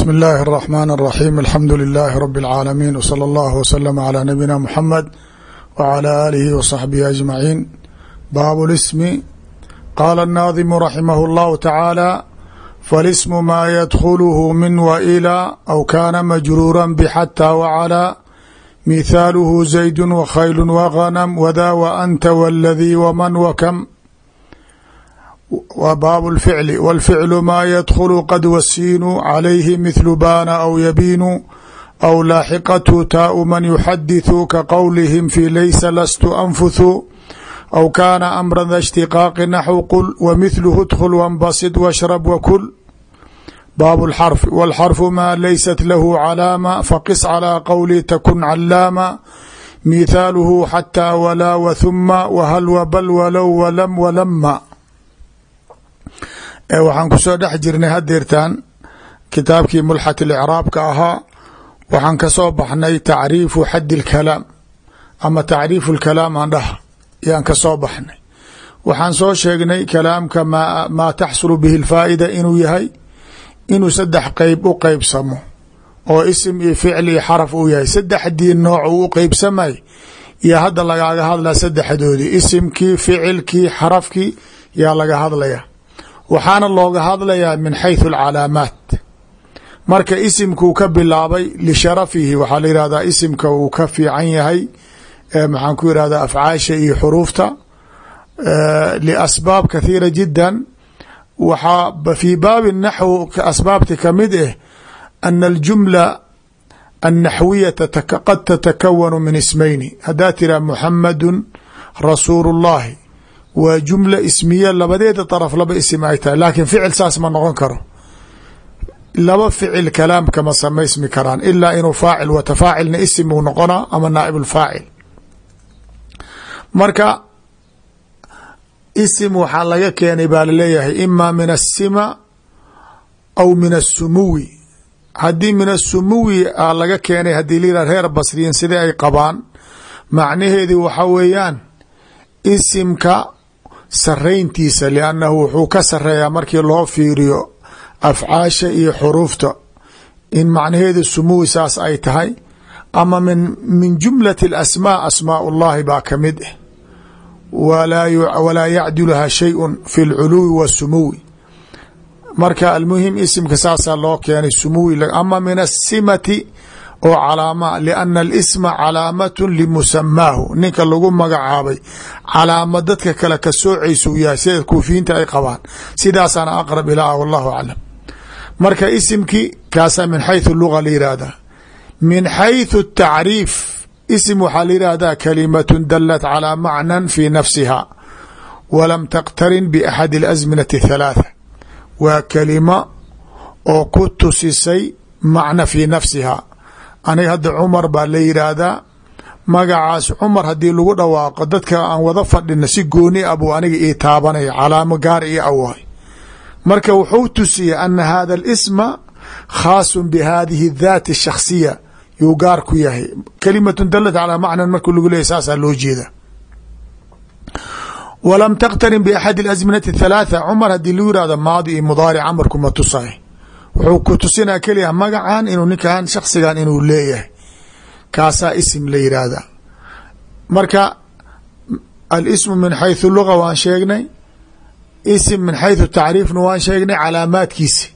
bsmi اllahi الرحman الرaxيm alxamdu لilaahi rb اlcaalamiin wslى اllah wslm عlى nabiyina mxamed wعlى alihi wصaxbihi aجmaciin baab اlismi qaala الnaadimu raximah اllahu tacaala falismu maa ydkhulhu min wailى aw kana majruura bxatى wclى mithaaluhu zaydu wkhaylu wغnm wda wanta wاladii wman wkm w baab اlficli wاlficlu maa ydkhlu qad wasiinu calayhi mithlu baana aw yabiinu aw laaxiqathu taau man yuxadiثu ka qowlihim fi laysa lastu anfuthu aw kaana amra da اshtiqaaqi naxw qul wmithluhu dkhl wاnbasid washrab wakul baab اlxarfi wاlxarfu maa laysat lahu calaama faqis calىa qowli takun calaama mithaaluhu xatىa walaa wthuma whal wbal walow wlam wlama waxaan kusoo dhex jirnay hadeertan kitaabkii mulxat اlicraabka ahaa waxaan kasoo baxnay tacriifu xadi اlkalaam ama tacriifu اlkalaam aan dhaha yaan kasoo baxnay waxaan soo sheegnay kalaamka maa taxsulu bihi اlfaa'ida inuu yahay inuu saddex qeyb u qeybsamo oo isim iyo ficl iyo xaraf uu yahay saddexdii nooc uu u qeybsamay iyo hadda lagaaga hadlaa saddexdoodii isimkii ficilkii xarafkii yaa laga hadlaya waxaana looga hadlayaa min xayثu اlcalaamaat marka isimkuu ka bilaabay lisharafihi waxaa la yihahdaa isimka uu ka fiican yahay maxaan ku yihahdaa afcaasha iyo xuruufta liasbaab kathiira jida waxaa fii baabi naxw asbaabti kamid ah ana aljumla annaxwiyata qad tatakawanu min ismayni haddaa tiraa muxamadu rasuulu اllahi waa jumla ismiya labadeeda طaraf laba isim ay tahay laakiin ficil saas ma noqon karo. Laba ficil kalaamkama samaysmi karaan ilaa inuu faacil wata isim uu noqonaa ama naaib اlfaacil marka isim waxaa laga keenay baa la leeyahay ima min asima aw min asumuwi haddii min asumuwi a laga keenay haddii layihah reer basriyin sidai ay qabaan macnaheedi waxa weeyaan isimka sarayntiisa liannahu wuxuu ka sareeyaa markii loo fiiriyo afcaasha iyo xuruufta. In macnaheedu sumuwi saas ay tahay ama min jumlati alasmaa asmaa ullahi baa ka mid ah walaa yacduluha shayun fi lculuwi wasumuwi marka almuhim isimka saasaa loo keenay sumuwi ama min asimati oo calaama lianna alisma calaamatun limusamaahu ninka lagu magacaabay calaama dadka kale ka soocaysu yahay sida kuufiyiinta ay qabaan sidaasaana aqrab ilaa wallahu aclam marka isimkii kaasaa min xayثu luga la yihahdaa min xayثu tacriif isim waxaa la yihahdaa kalimatu dalat calىa macnan fi nafsiha walam taqtarin baxadi اlasminati اthalaatha waa kelima oo ku tusisay macna fi nafsiha aniga hadda cumar baa la yidhaahdaa magacaas cumar haddii lagu dhawaaqo dadka aan wada fadhina si gooni a buu aniga ii taabanaya calaamo gaar ii awahay marka wuxuu tusiyey ana hada اlisma khaasu bihadihi اdaati الshakhsiya yuu gaar ku yahay kalimatun dalat calaa macnan markuu lagu leeyay saasaa loo jeeda walam taqtarin baxadi اlasminati اthalaatha cumar haddii lagu yihahdo maadi iyo mudaaric amarku ma tusay wuxuu ku tusinaa keliya magacan inuu ninkan shaksigan inuu leeyahay kaasaa isim la yidhaahda marka alismu min xayثu luga waan sheegnay isim min xayثu tacriifna waan sheegnay calaamaadkiisi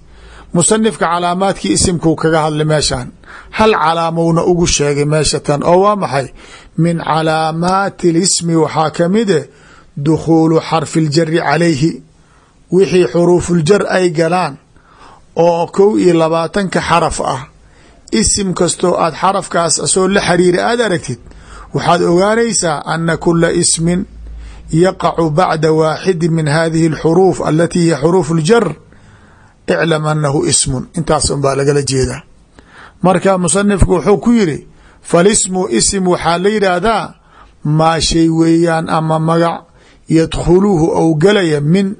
musanifka calaamaadkii isimkuu kaga hadlay meeshan hal calaamowna ugu sheegay meesha tan oo waa maxay min calaamaati اlismi waxaa kamid eh dukhuulu xarfi اljari calayhi wixii xuruufuljar ay galaan oo kow iyo labaatanka xaraf ah. Isim kastoo aad xarafkaas asoo la xiriira aada aragtid waxaad ogaanaysaa ana kula ismin yaqacu bacda waaxidi min hadihi اlxuruuf alatii hiya xuruuf اljar iclam anahu ismun. Intaas un baa lagala jeedaa. Marka musanifku wuxuu ku yiri falismu isim waxaa la yidhaahdaa maa shay weeyaan ama magac yadkhuluuhu ou gelaya min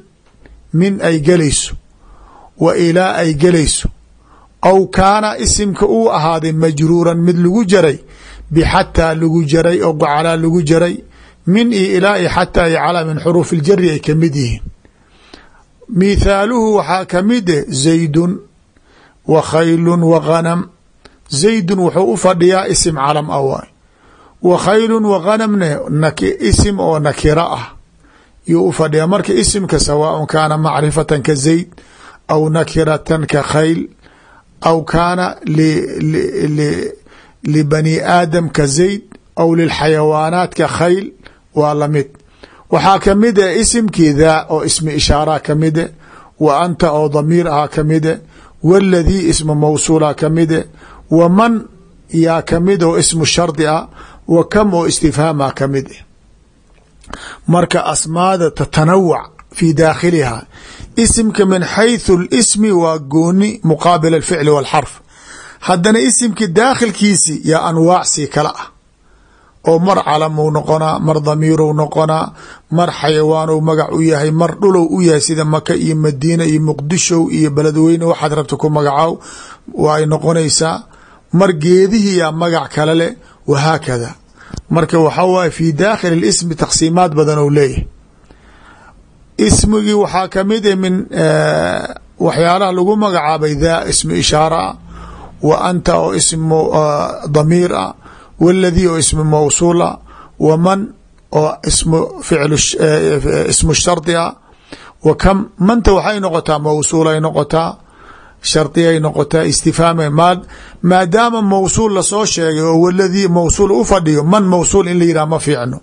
min ay gelayso wa ilaa ay gelayso. Aw kaana isimka uu ahaaday majruuran mid lagu jaray bixataa lagu jaray oo calaa lagu jaray min iyo ilaa i xataa iyo calaa min xuruuf iljari ay ka mid yihiin. Mithaaluhu waxaa ka mid eh zaydun wa khaylun wa ghanam. Zaydun wuxuu u fadhiyaa isim calam ah waay. Wa khaylun wa ghanamne isim oo nakira ah. Yuu u fadhiyaa marka isimka sawaaء kaana macrifatan ka zayd aw nakiratan ka khayl aw kaana libani aadam ka zayd aw lilxayawaanaat ka khayl waa la mid waxaa ka mid e isimkii daa oo ismi ishaara kamide wa anta oo damiir aha kamide waladii ismu mawsuula kamide wa man yaa ka mid oo ismu shardi ah wa kam oo istifhaama ka mid marka asmaada tatanawc fi daakhiliha isimka min xayثu اlismi waa gooni muqaabil alficli wاlxarf haddana isimki daakhilkiisi yaa anwaacsi kala ah oo mar calamuu noqonaa mar damiirou noqonaa mar xayawaanow magac u yahay mar dhulow u yahay sida maka iyo madiina iyo muqdishow iyo beledweyne waxaad rabta ku magacaw waay noqonaysaa mar geedihii yaa magac kale leh wahaakada marka waxaa waye fi daakhili اlismi taqsiimaad badan ou leeyahay ismigii waxaa ka mid e min waxyaalaha lagu magacaabay daa ismu ishaara ah wa anta oo ismu damiir ah waladii oo ismu mawsuul ah wa man oo ismu shardi ah wa kam manta waxay noqotaa mawsuulay noqotaa shardiyay noqotaa istifhaama maadaama mawsuul la soo sheegay oo waladii mawsuul u fadhiyo man mawsuul in la yidhah ma fiicno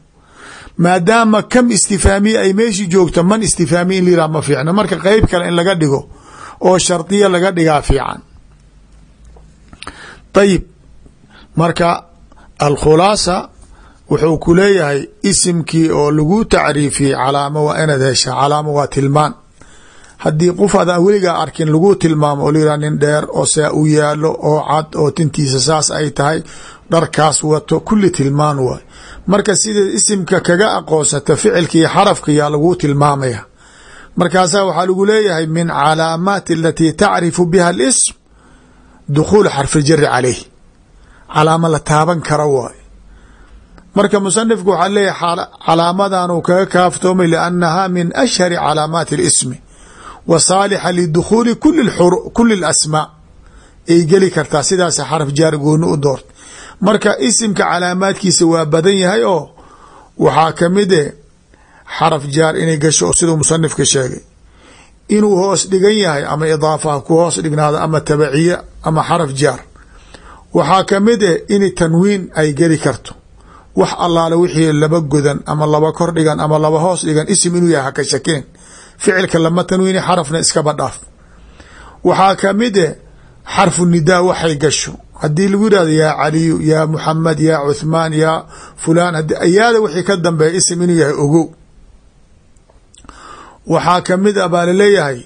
maadaama kam istifhaamiya ay meeshii joogto man istifhaamiya in la yihah ma fiicno. Marka qeyb kale in laga dhigo oo shardiya laga dhigaa fiican. Ayib marka alkhulaasa wuxuu ku leeyahay isimkii oo lagu tacriifiyey calaamo waa inaad heshaa. Calaamo waa tilmaan haddii qof adaa weligaa arkin lagu tilmaamo oo nin dheer oo saa u yaalo oo cad oo tintiisa saas ay tahay dharkaas wato kulli tilmaan waay. Marka sida isimka kaga aqoonsata ficilka iyo xarafka yaa lagu tilmaamaya. Markaasaa waxaa lagu leeyahay min calaamaati alatii tacrifu biha alism dukhuulu xarfi jari caleyh calaamo la taaban kara waay. Marka musanifku waxaa leeyahay calaamadan uu kaga kaaftoomay liannaha min ashhari calaamaati اlismi wa saalixa lidukhuuli kuli اlasmaa ay geli kartaa sidaas xaraf jaar gooni u doort marka isimka calaamaadkiisa waa badan yahay oo waxaa ka mid e xaraf jaar inay gasho siduu musanifka sheegay. Inuu hoos dhigan yahay ama idaafaha ku hoos dhignaado ama tabaciye ama xaraf jaar. Waxaa ka mid eh in tanwiin ay geli karto. Wax allaale wixii laba godan ama laba kor dhigan ama laba hoos dhigan isim inuu yahay haka shakeen ficilka lama tanwiini xarafna iskaba dhaaf. Waxaa ka mid eh xarfu nidaa waxay gasho. Haddii lagu yihahdo yaa caliyu yaa muxamed yaa cuthmaan yaa fulaan ayaada wixii ka dambeeya isim inuu yahay ogow. Waxaa ka mid a baa la leeyahay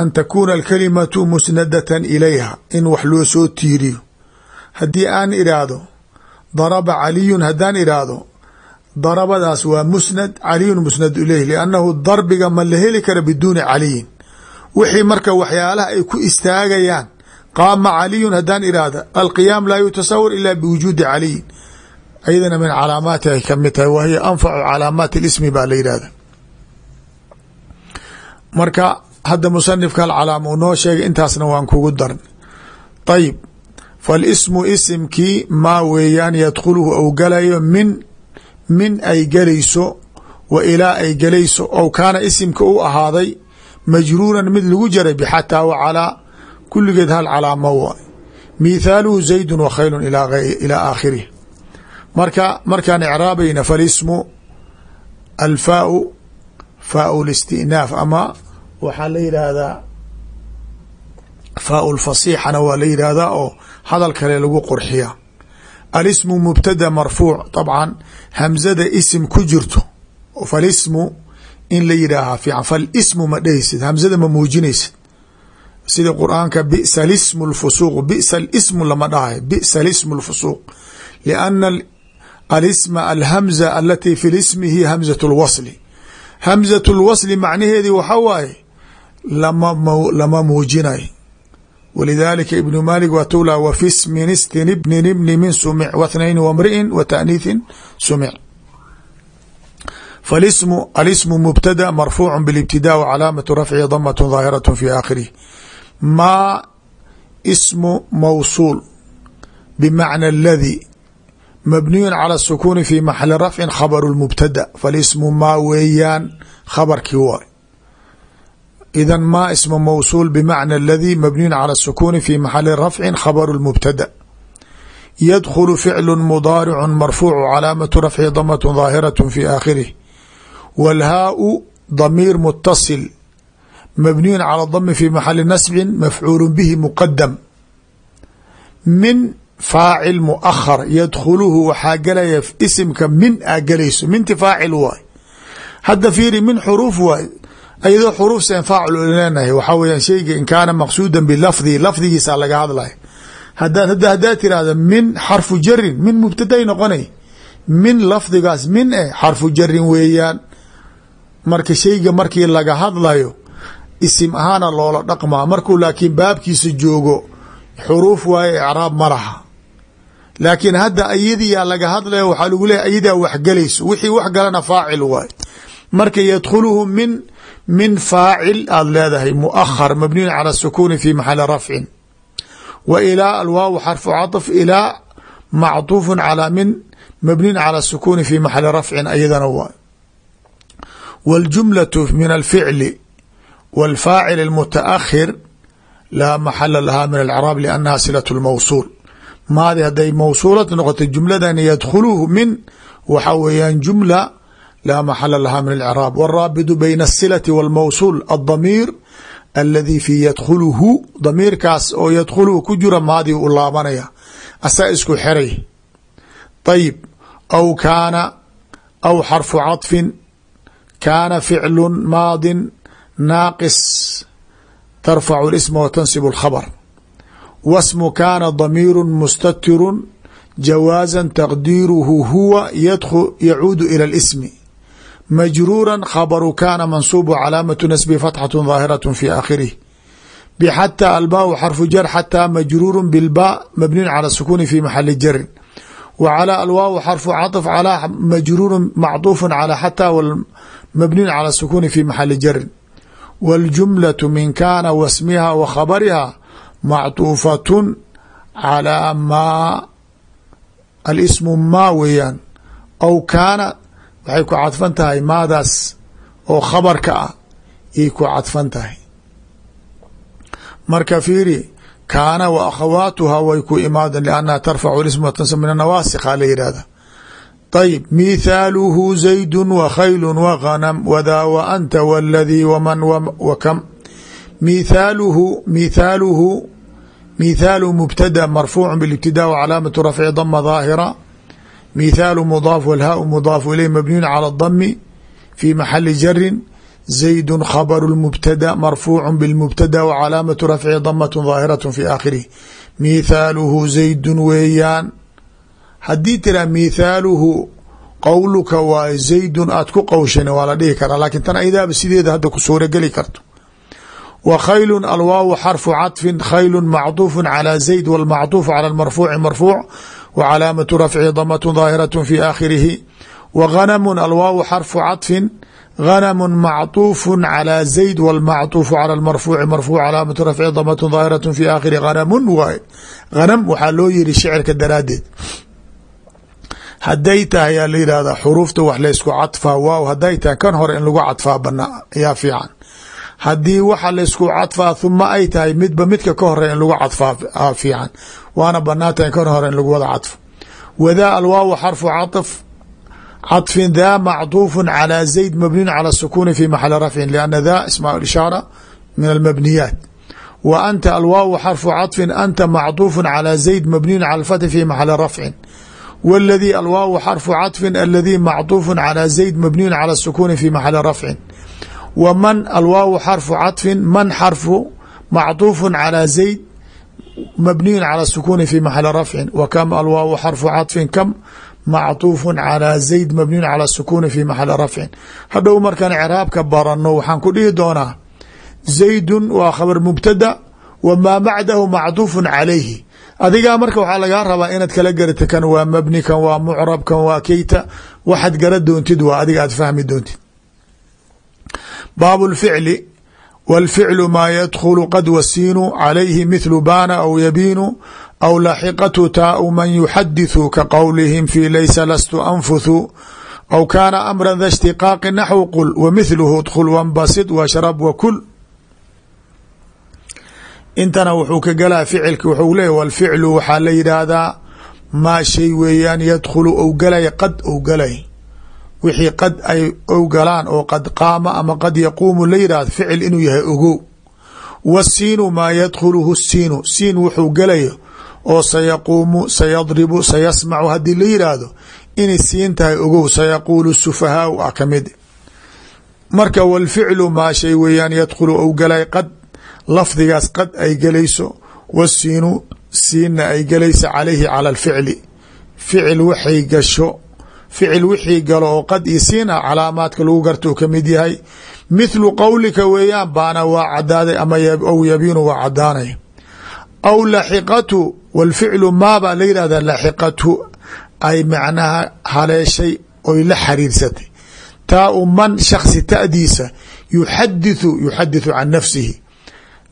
an takuuna alkalimatu musnadatan ilayha in wax loo soo tiiriyo. Haddii aan idhaahdo daraba caliyun haddaan idhaahdo darabadaas waa musnad caliyun musnad ilayh liannahu darbiga ma la heli kara biduuni caliyin wixii marka waxyaalaha ay ku istaagayaan qaama caliyun haddaan idhaahda alqiyaam laa yutasawar ila biwujuudi caliyin ayadana min calaamaati ay ka mid tahay wa anfacu calaamaati اlismi baa la yidhahda marka hadda musanifka hal calaama uu noo sheegay intaasna waan kugu darn ayib faalismu isimkii maa weeyaan yadkhuluhu ou galayo min min ay gelayso wa ilaa ay gelayso ou kaana isimka u ahaaday majruuran mid lagu jaray bxataa wa calaa kulligeed hal calaamo waay. Mithaaluhu zaydun wa khaylun ilaa aakhirih. Marka markaan icraabayna falismu alfaau faau listinaaf ama waxaa la yidhaahdaa faau lfasixana waa la yidhaahdaa oo hadal kale lagu qurxiya alismu mubtada marfuuc طabcan hamzada isim ku jirto. Falismu in la yidhaahaa fiican. Falismu ma dhehaysid. Hamzada ma muujinaysid. Sida qur'aanka bisa lismu lfusuuq bisa lismu lama dhahay. Bisa lismu lfusuuq lianna alisma alhamza alati fi lismi hiya hamzat lwasli hamzat lwasli macnaheedii waxa waaye? Lama muujinay walidalika ibnu malik waa towla wa fi smin istin ibnin ibni min sumic wathnayn wamri'in wa taaniithin sumic falismu alismu mubtada marfuucu bilibtidaa wa calaamatu rafci damat daahiraة fi aakhirih maa ismu mawsuul bmacna اladي mabniyu calى الsukuni fi maxali rafci khabr mubtada falismu maa weeyaan khabarkii waay idan ma isma mawsuul bimacna aladii mabniyun cala sukuuni fi maxali rafcin khabaru mubtada yadkhulu ficlu mudaaricun marfuucu calaamatu rafci damatu daahiratu fi aakhirih walhaau damiir mutasil mabniyun cala dami fi maxali nasbin mafcuulu bihi muqadam min faacil muahar yadkhuluhu waxaa galaya isimka min aa galayso minti faacil waay hadda fiiri min xuruuf waay ayadoo xuruuf seen faacil leenahay waxaa weyaan sheyga in kaana maqsuuda bilafdihi lafdigiisa laga hadlay. Hadaad hadda haddaad tirahda min xarfu jarin min mubtaday noqonay min lafdigaas min eh xarfu jarin weeyaan. Marka sheyga markii laga hadlayo isim ahaana loola dhaqmaa. Markuu laakiin baabkiisa joogo xuruuf waaye icraab ma laha. Laakiin hadda ayadiyaa laga hadlaya waxaa lagu leeyahy ayadaa waxgelayso wixii wax galana faacil waay. Marka yadkhuluhu min min faacil aada leedahay muahar mabniyun cala sukuni fi maxali rafcin wa ilaa alwaaw xarfu caطf ilaa macطuufu calaa min mabniyun cala sukuni fi maxali rafcin ayadana waay wاljumlaة min alficli wاlfaacil اlmutaakhir laa maxala laha min alcraab liannaha silaة اlmawsuul maadi hadday mawsuulad noqoto jumladan yadkhuluhu min waxa weeyaan jumla laa maxala laha min alcraab wاraabidu bayna الsilati wاlmawsuul aلdamiir aladi fi yadkhuluhu damiirkaas oo yadkhuluhu ku jira maadi u laabanaya asaa isku xeray ayib aw kaana aw xarfu caطfin kaana ficlu maadi naaqis tarfacu اlisma wa tansib اlkhabr wasmu kaana damiiru mustatiru jawaaza taqdiiruhu huwa yacuudu ilى اlismi majruura khabru kaana mansuubu calaamatu nasbi fatxaة ظaahiraة fi aakhirih bxatى albaa xarfu jar xatى majruuru bilba mabniyu calى sukuni fi maxali jarin w calى alwaaw xarfu caطf calى majruuru macطuufu calى xatى mabniyu calى sukuni fi maxali jarin wاljumlaة min kaana wasmiha wa khabariha macطuufaة calىa maa alismu maa weeyaan aw kaana waxay ku cadfan tahay maadaas oo khabarka ah yay ku cadfan tahay. Marka fiiri kaana wa akhawaatuha way ku imaadan liannaha tarfacu isma tansab min anawasikha la yihahda ayib mithaaluhu zaydu wa khaylu wa ghanam wadaa wa anta waladii waman wa kam. Mithaaluhu mithaaluhu mithaalu mubtada marfuucu bilibtidaa mithaalu mudaaf walhaau mudaafu ileyh mabniyun cala dami fi maxali jarin zaydu khabru mubtada marfuucu bilmubtada wa calaamatu rafci damatun daahiratu fi aakhirih mithaaluhu zaydun weeyaan haddii tiraa mithaaluhu qowluka waa zaydun aad ku qowshan waa la dhihi karaa laakiin tan ayadaaba sideeda hadda ku suurageli karto wa khaylu alwaawu xarfu caطfin khaylu macطuufu calى zayd wاlmacطuufu calى marfuuci marfuuc w calaamatu rafci damatun daahiraة fi aakhirihi wa ghanmu alwaawu xarfu caطfin ghanmu macطuufu calى zayd wاlmacطuufu calى marfuuci marfuuc calaamatu rafci damatun daahiraة fi aakhirihi hanamun waay hanam waxaa loo yiri shicirka daraadeed hadday tahay yaa la yihahda xuruufta wax laysku cadfaa waaw hadday tahay kan hore in lagu cadfaa banaa ayaa fiican haddii waxa laysku cadfaa huma ay tahay midba midka ka hore in lagu cadfaa fiican waana banaanta in kan hore in lagu wada cadfo wadaa alwaaw xarfu caطf caطfin daa macطuufu calى zayd mabniyun calى sukuni fi maxali rafcin lianna daa ismaa ishaara min almabniyaat wa anta alwaaw xarfu caطfin anta macطuufu calى zayd mabniyun calى fathi fi maxali rafcin wاladii alwaaw xarfu caطfin aladii macطuufu calى zayd mabniyun calى sukuni fi maxali rafcin w man alwaaw xarfu caطfin man xarfu macطuufu calى zayd mabniyu calى sukuni fi maxali rafcin wa kam alwaaw xarfu caطfin kam macطuufu calى zayd mabniyun calى sukuni fi maxali rafcin hadhow markaan craabka barano waxaan ku dhihi doonaa zaydun waa khabar mubtada w maa bacdahu macطuufu calayhi adigaa marka waxaa lagaa rabaa inaad kala garata kan waa mabni kan waa mucrab kan waa keyta waxaad gara doontid waa adiga aad fahmi doontid baab اlficli wاlficlu maa yadkhulu qad wasiinu calayhi mithlu baana aw yabiinu aw laxiqatu taau man yuxadithu ka qowlihim fi laysa lastu anfuthu aw kaana amra da ishtiqaaqi naxw qul wamithluhu dkhul wanbasid washrab wakul intana wuxuu ka galaa ficilki wuxuu leeya wاlficlu waxaa la yidhaahdaa maa shay weeyaan yadkhulu ou galay qad ou galay wixii qad ay ou galaan oo qad qaama ama qad yaquumu la yidhahdo ficil inuu yahay ogow. Wasiinu maa yadkhuluhu siinu. Siin wuxuu galayo oo sayaquumu sayadribu sayasmacu. Haddii la yidhaahdo inay siin tahay ogow sayaquulu sufahaau ah ka mid. Marka wاlficlu maa shay weeyaan yadkhulu ou galay qad lafdigaas qad ay gelayso. Wasiinu siinna ay gelaysa calayhi cala alficli. Ficil waxay gasho ficil wixii galo oo qad iyo siin calaamaadka lagu garta uu ka mid yahay. Mithlu qowlika weeyaan baana waa cadaaday ama aw yabiinu waa cadaanay aw laxiqatu wاlficlu maabaa la yidhahda laxiqatu ay macnaha haleeshay oy la xariirsatay. Taa u man shaksi ta'diisa yuxadithu yuxadithu can nafsihi.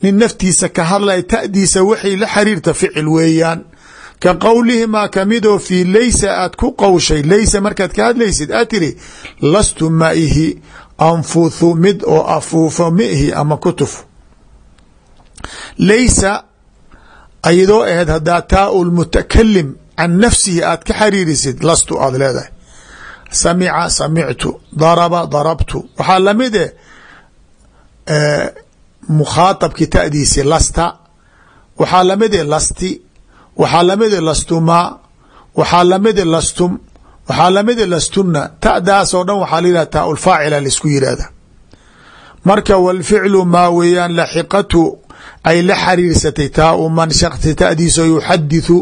Nin naftiisa ka hadlaya ta'diisa waxay la xiriirta ficil weeyaan ka qowlihimaa kamidoo fii laysa aad ku qowshay laysa markaad ka hadlaysid aad tiri lastu maihi anfuthu mid oo afuufo mihi ama kutuf laysa ayadoo ahayd haddaa taau lmutakalim can nafsihi aad ka xariirisid lastu aad leedahay. Samica samictu daraba darabtu. Waxaa la mid eh mukhaaطabki ta'diisi lasta. Waxaa la mid e lasti waxaa la mid e lastumaa waxaa la mid e lastum waxaa la mid e lastuna ta'daasoo dhan waxaa la yihah taa ulfaacila la isku yihahda marka wاlficlu maa weeyaan laxiqatu ay la xariirsatay taa u man shakti ta'diiso yuxadithu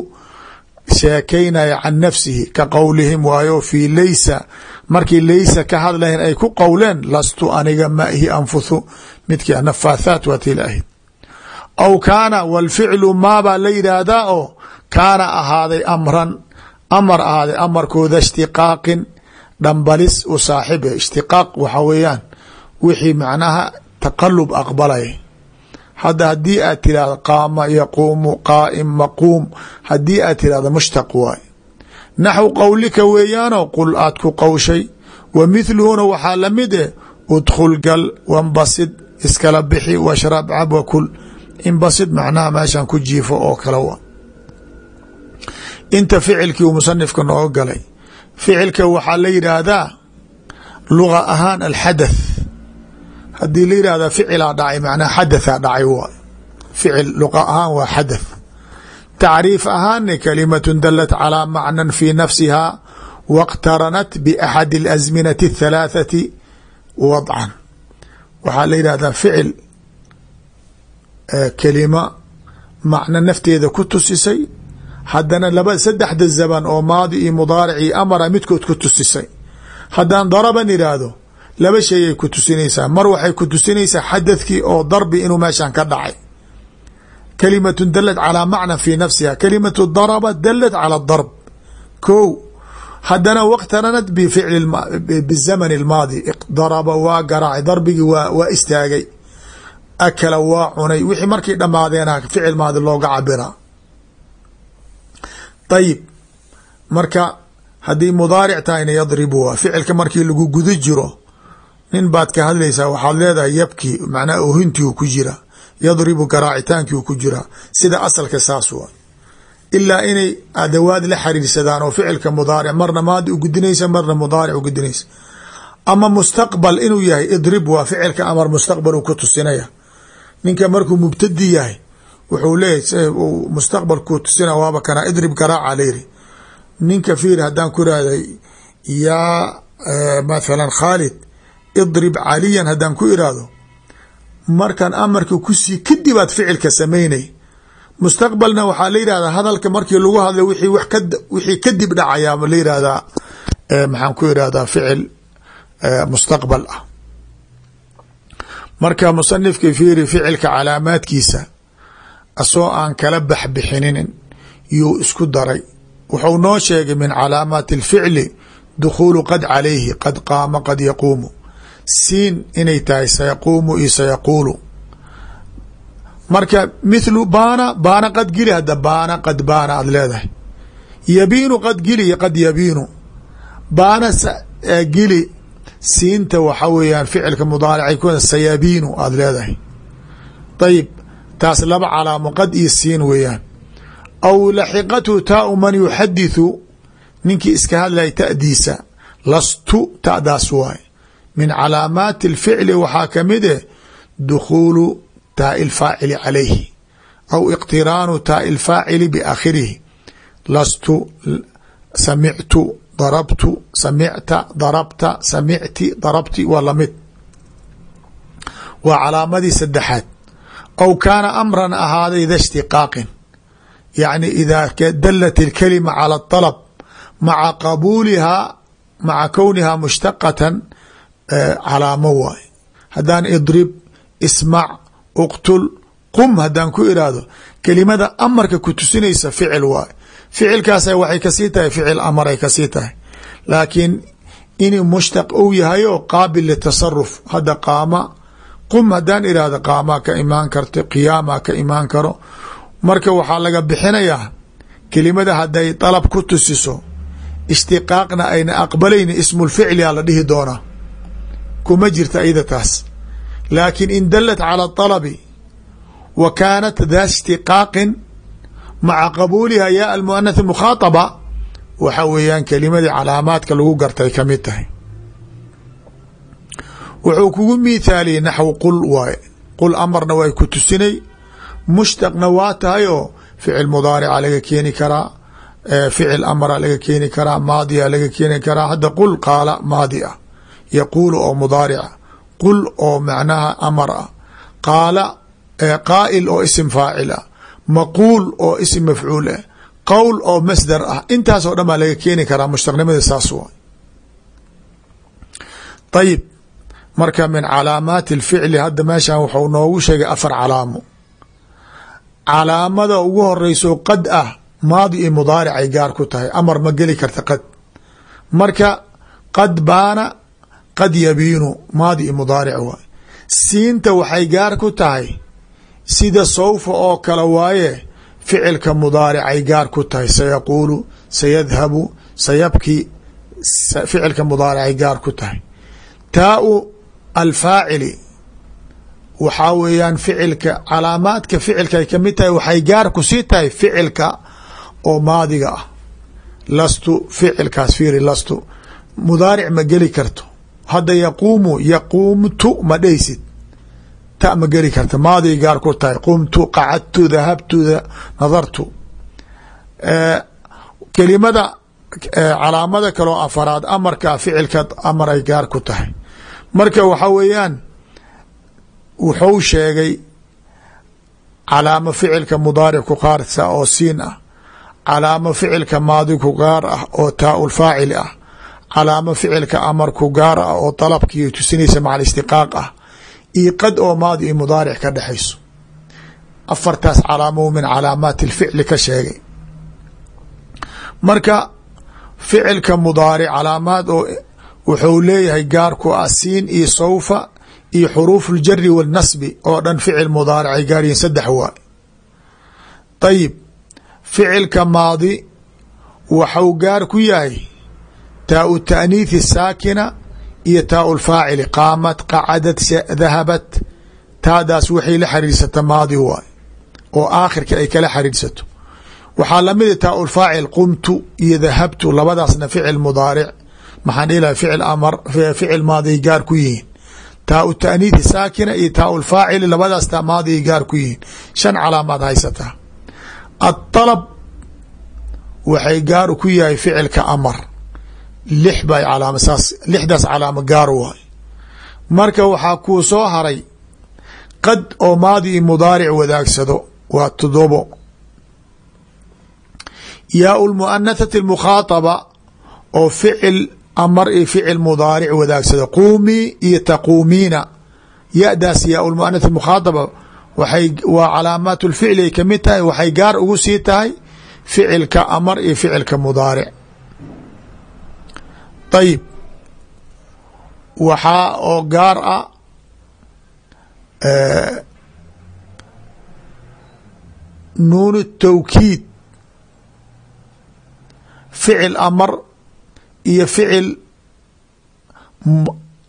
sheekaynaya can nafsihi ka qowlihim waayo fii laysa markii laysa ka hadlayn ay ku qowleen lastu aniga maihi anfuthu midkii nafaathaat waa tii laahid aw kaana wاlficlu maabaa la yidhaahdaa oo kaana ahaaday amran amar ahaaday amarkooda ishtiqaaqin dhambalis u saaxibe ishtiqaaq waxa weeyaan wixii macnaha taqalub aqbalay. Hadda haddii aad tirahdo qaama yaquumu qaa'im maquum haddii aad tirahdo mushtaq waay. Naxw qowlika weeyaano qul aad ku qowshay wa mithluhuna waxaa la mid eh udkhul gal wanbasid iskala bixi washrab cab wakul inbasid macnaha meeshan ku jiifo oo kale wa inta ficilkii uu musanifka nooga galay ficilka waxaa la yidhaahdaa luga ahaan alxadath haddii la yidhahda ficilaa dhacay macnaha xadathaa dhacay waay ficil luqa ahaan waa xadath tacriif ahaanna kalimat dalat calىa macnan fi nafsiha wاqtaranat baxadi اlasminati الthalaathati wadcan waxaa la yidhahdaa ficil kelima macno nafteeda ku tusisay hadana laba saddexda zaban oo maadi iyo mudaaric iyo amara midkood ku tusisay. Haddaan daraban ihaahdo laba shay ay ku tusinaysaa. Mar waxay ku tusinaysaa xadadkii oo darbi inuu meeshan ka dhacay. Kalimatun dalad calaa macna fii nafsiha kalimatu daraba dalad cala darb. Ko hadana waqtaranad bificlbizaman almaadi daraba waa garaacay darbigii waa istaagay. Akala waa cunay. Wixii markay dhammaadeen ficil maadi looga cabiraa ayib marka haddii mudaaric tahayna yadribu waa ficilka markii lagu guda jiro nin baad ka hadlaysaa waxaad leedahay yabki macnaha ohintii ku jira yadribu garaacitaankii ku jiraa sida asalka saas waa. Ilaa inay adawaad la xariirsadaan oo ficilka mudaaric marna maadi u gudinaysa marna mudaaric u gudinaysa ama mustaqbal inuu yahay idrib waa ficilka amar mustaqbal uu ku tusinaya ninka markuu mubtadi yahay wuxuu leeyahy mustaqbalku tusina waaba kana idrib garaaca layiri ninka fiir haddaan ku irahday yaa mathalan khaalid idrib caliyan haddaan ku iraahdo markan amarka ku sii kadib aad ficilka samaynay. Mustaqbalna waxaa la yihahdaa hadalka markii lagu hadlay wixii wax ka wixii kadib dhacayaa la yihahdaa maxaan ku irahdaa ficil mustaqbal ah. Marka musanifka fiiri ficilka calaamaadkiisa asoo aan kala baxbixinin yuu isku daray. Wuxuu noo sheegay min calaamaati اlficli dukhuulu qad calayhi qad qaama qad yaquumu. Siin inay tahay sayaquumu iyo sayaquulu. Marka mithlu baana baana qad gili hadda baana qad baana aad leedahay. Yabiinu qad gili qad yabiinu. Baana gili siinta waxa weeyaan ficilka mudaaricay ku sayabiinu aada leedahay. Ayib taas laba calaamo qad iyo siin weeyaan. Aw laxiqatu taau man yuxadithu ninkii iska hadlaya ta'diisa lastu ta'daas waay. Min calaamaati alficli waxaa ka mid eh dukhuulu taai alfaacili calayhi aw iqtiraanu taai alfaacili biaakhirihi. Lastu samictu darabtu samicta darabta samicti darabti waa la mid waa calaamadii saddexaad aw kaana amran ahaada ida ishtiqaaqin yacni idaa dalat ilkalima cala aطalab maca qabuulihaa maca kownihaa mushtaqatan calaamo waay haddaan idrib ismac uqtul qum haddaan ku iraahdo kelimada amarka ku tusinaysa ficil waay ficilkaas waxay ka sii tahay ficil amaray ka sii tahay laakiin in mushtaq ou yahay oo qaabil litasaruf hadda qaama qum haddaan irahdo qaamaa ka imaan karto qiyaamaa ka imaan karo marka waxaa laga bixinayaa kelimada hadday dalab ku tusiso ishtiqaaqna ayna aqbalayni ismulficlia la dhihi doonaa. Kuma jirta iyada taas. Laakiin in dalat cala طalabi wa kaanat daa ishtiqaaqin maca qabuuliha yaa almuanath mukhaataba waxa weeyaan kelimadii calaamaadka lagu gartay ka mid tahay wuxuu kugu miithaaliyey naxw qul waaye. Qul amarna way ku tusinay. Mushtaqna waa tahay oo ficil mudaarica laga keeni karaa ficil amara laga keeni karaa maadiya laga keeni karaa. Hadda qul qaala maadi ah yaquulu oo mudaarica qul oo macnaha amar ah. Qaala qaa'il oo isim faacil ah maquul oo isim mafcuul ah qowl oo masdar ah. Intaas dhan baa laga keeni karaa mushtaqnimada saas wa ayib marka min calaamaati اlficli hadda meeshan waxau noogu sheegay afar calaamo calaamada ugu horeyso qad ah maadi iyo mudaaric ay gaar ku tahay. Amar ma geli karta qad. Marka qad baana qad yabiinu maadi iyo mudaaric waay. Siinta waxay gaar ku tahay sida sawfa oo kale waaye ficilka mudaaricay gaar ku tahay. Sayaquulu sayadhabu sayabki ficilka mudaaricay gaar ku tahay. Taau alfaacili. Waxaa weeyaan ficilka calaamaadka ficilka ay ka mid tahay waxay gaar ku sii tahay ficilka oo maadiga ah. Lastu ficilkaas fiiri lastu. Mudaaric ma geli karto. Hadda yaquumu yaquumtu ma dheysid ta ma geli karta maadiga gaar ku tahay. Qumtu qacadtu dahabtu nadartu. Kelimada calaamada kaloo afaraad. Amarka ficilka amar ay gaar ku tahay marka waxa weeyaan wuxuu sheegay calaamo ficilka mudaaric ku qaarsa oo siin ah calaamo ficilka maadi ku gaar ah oo taa faacili ah calaamo ficilka amar ku gaar ah oo dalabkii tusinaysa maca istiqaaq ah iyo qad oo maadi iyo mudaaric ka dhexayso. Afartaas calaamo min calaamaati اlficli ka sheegay. Marka ficilka mudaaric calaamaad oo wuxuu leeyahay gaar ku ah siin iyo sawfa iyo xuruuf اljari wاlnasbi oo dhan ficil mudaaric ay gaaryihin saddex waay ayib ficilka maadi waxau gaar ku yahay taa u taaniithi saakina iyo taa lfaacili qaamat qacadad dahabat taadaas waxay la xariirsata maadi waay oo aakhirka ay kala xariirsato waxaa lamida taa ulfaacil qumtu iyo dahabtu labadaasna ficil mudaaric maxaan dhihi laha ficil amar ficil maadiay gaar ku yihiin. Taa u taaniithi saakina iyo taa ulfaacili labadaas taa maadiay gaar ku yihiin. Shan calaamaad haysataa aطalab waxay gaar ku yahay ficilka amar. Lix bay calaama saas lixdaas calaamo gaar waay marka waxaa kuu soo haray qad oo maadi i mudaaric wadaagsado waa todobo yaa lmuanathati اlmukhaataba oo ficil amar iyo ficil mudaaric wadaagsado quumii iyo taquumiina. Ya-daas yaa lmuanath mukhaataba waxay waa calaamaat lficli ay ka mid tahay waxay gaar ugu sii tahay ficilka amar iyo ficilka mudaaric. Ayib waxaa oo gaar ah nuun الtawkiid ficil amar iyo ficil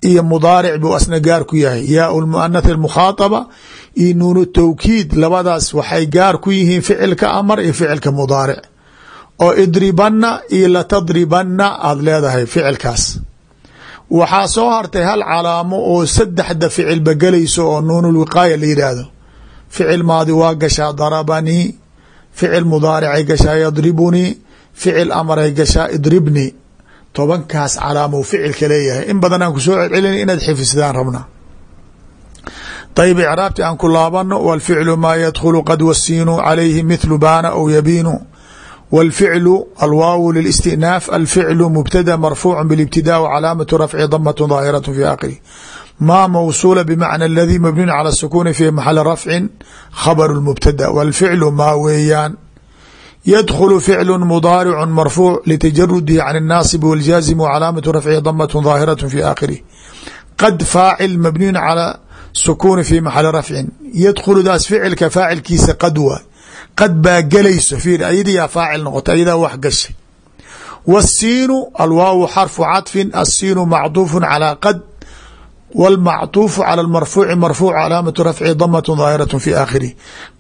iyo mudaaric buu asna gaar ku yahay. Yaa lmuanath اmukhaadaba iyo nuun tawkiid labadaas waxay gaar ku yihiin ficilka amar iyo ficilka mudaaric. Oo idribana iyo latadribana aada leedahay ficilkaas. Waxaa soo hartay hal calaamo oo saddexda ficilba gelayso oo nuunulwiqaaya la yidhaahdo ficil maadi waa gashaa darabanii ficil mudaaricay gashaa yadribunii ficil amaray gashaa idribnii tobankaas calaamo ficilka leeyahay in badan aan kusoo celcelin inaad xifisdaan rabna ayb icraabti aan ku laabano wاlficlu maa yadkhulu qad wasiinu calayhi mithlu baana ou yabiinu wاlficlu alwaaw lilاstinaaf alficlu mubtada marfuuc bاlاbtidaa wcalaamatu rafci damaة ظaahiraة fi akhirih ma mawsuula bmacna اladii mabniun calى الsukuni fi maxali rafci khabr mubtada wاlficlu maa weeyaan ydkل فعل مضاaرع مرفوع لتجرده عن الناaصب والجازم وcلاaمة رفعه ضمة ظاaهرة في آkhره qad فاacل مبني على سكون في محل رفع ydkلdaas فicilka faacilkiisa qad waay qad baa gelayso فيr ayadiyaa faacil noqota ayadaa wax gashay والsiin alwaaw xرف caطف الsiin macطوف على qad wاlmacطuufu calى اmarfuuci marfuuc calaamatu rafci damaة ظaahiraة fi aakhirih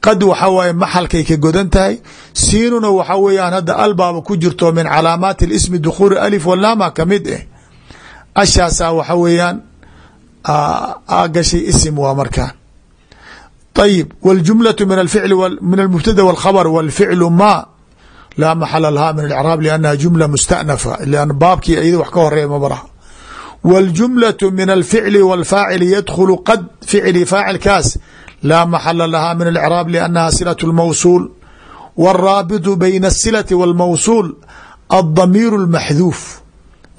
qad waxa waaye maxalkay ka godan tahay siinuna waxa weeyaan hadda albaaba ku jirto min calaamaati اsmi dukhuuli alif walaama kamid eh ashaasaa waxa weeyaan a gashay isim waa markaan ayib wاljumlaة min aficl min almubtada wاlkhabr wاlficlu ma laa maxala laha min اcraab lannaha jumla mustanafa lan baabkii iyada wax ka horeeya mabaraha wاljumlaة min alficli wاlfaacili yadkhulu qad ficli faacilkaas laa maxala laha min alcraab lannaha silaة اlmawsuul wاraabitu bayna الsilati wاlmawsuul aلdamiir اlmaxduuf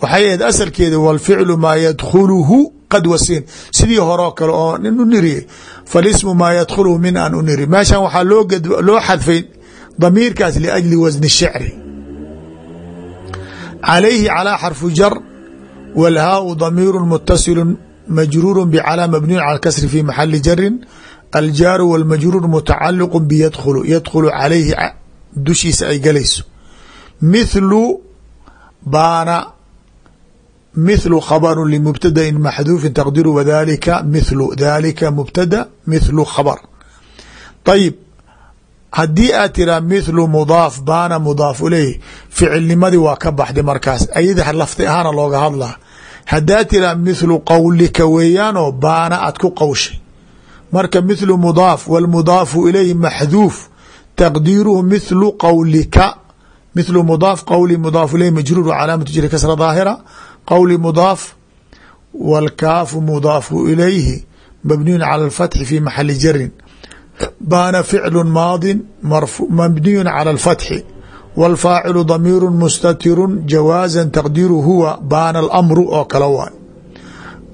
waxay ahayd asalkeeda wاlficlu maa yadkhuluhu qad wasiin sidii horeo kale oo nin u niriyey falismu maa yadkhuluhu min aan u niri meeshan waxaa loo xadfay damiirkaas liأjli wasni الshicri calayhi calىa xarfu jar wlhaau damiiru mutasilu majruuru bcalaa mabniyu cala kasri fi maxali jarin aljaaru wاlmajruur mutacaliqu bydkhulu yadkhulu calayhi dushiisa ay galayso mithlu baana mithlu khabru limubtadain maxduufin taqdiru wdalika mithlu dalika mubtada mithlu khabr ayib haddii aad tiraa mithlu mudaaf baana mudaaf uleyh ficilnimadii waa ka baxday markaas ayada lafdi ahaana looga hadlaa haddaa tiraa mithlu qowlika weeyaanoo baana aad ku qowshay marka mithlu mudaaf wاlmudaafu ilayhi maxduuf taqdiiruhu mithlu qowlika mithlu mudaaf qowli mudaaf ilayhi majruur calaamatu jiri kasra daahira qowli mudaaf wاlkaafu mudaafu ilayhi mabniyun calى اlfatxi fi maxali jarin baana ficlu maadi mabniyu calى اlfatxi wاlfaacilu damiiru mustatiru jawaaza taqdiiru huwa baana اlamru oo kale waay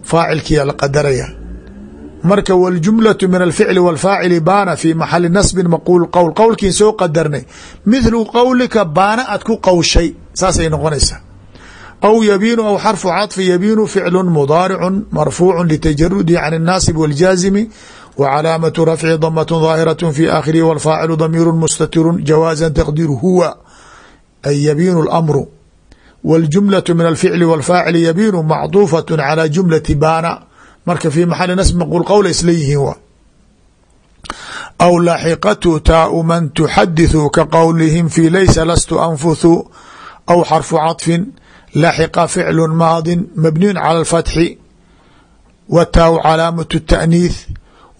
faacilkiyaa la qadaraya marka wاljumlaة min alficli wاlfaacili baana fi maxali nasbin maquul qowl qowlkiin soo qadarnay mithlu qowlika baana aad ku qowshay saasay noqonaysaa aw yabiinu aw xarfu caطfi yabiinu ficlu mudaaricu marfuucu litajarudi can الnaasib wاljaazimi wcalaamaةu rafci damaة ظaahiraة fi aakhirihi wاlfaacilu damiiru mustatiru jawaaza taqdiiru huwa ay yabiinu اlamru wاljumlaة min alficli wاlfaacili yabiinu macduufaة calى jumlati baana marka fi maxali nasb maquul qowla isla yihiin wa aw laxiqatu taau man tuxadiثu ka qowlihim fi laysa lastu anfuthu aw xarfu caطfin laxiqa ficlu maadi mabniyu calى اlfatxi wa taau calaamaة الtaأniith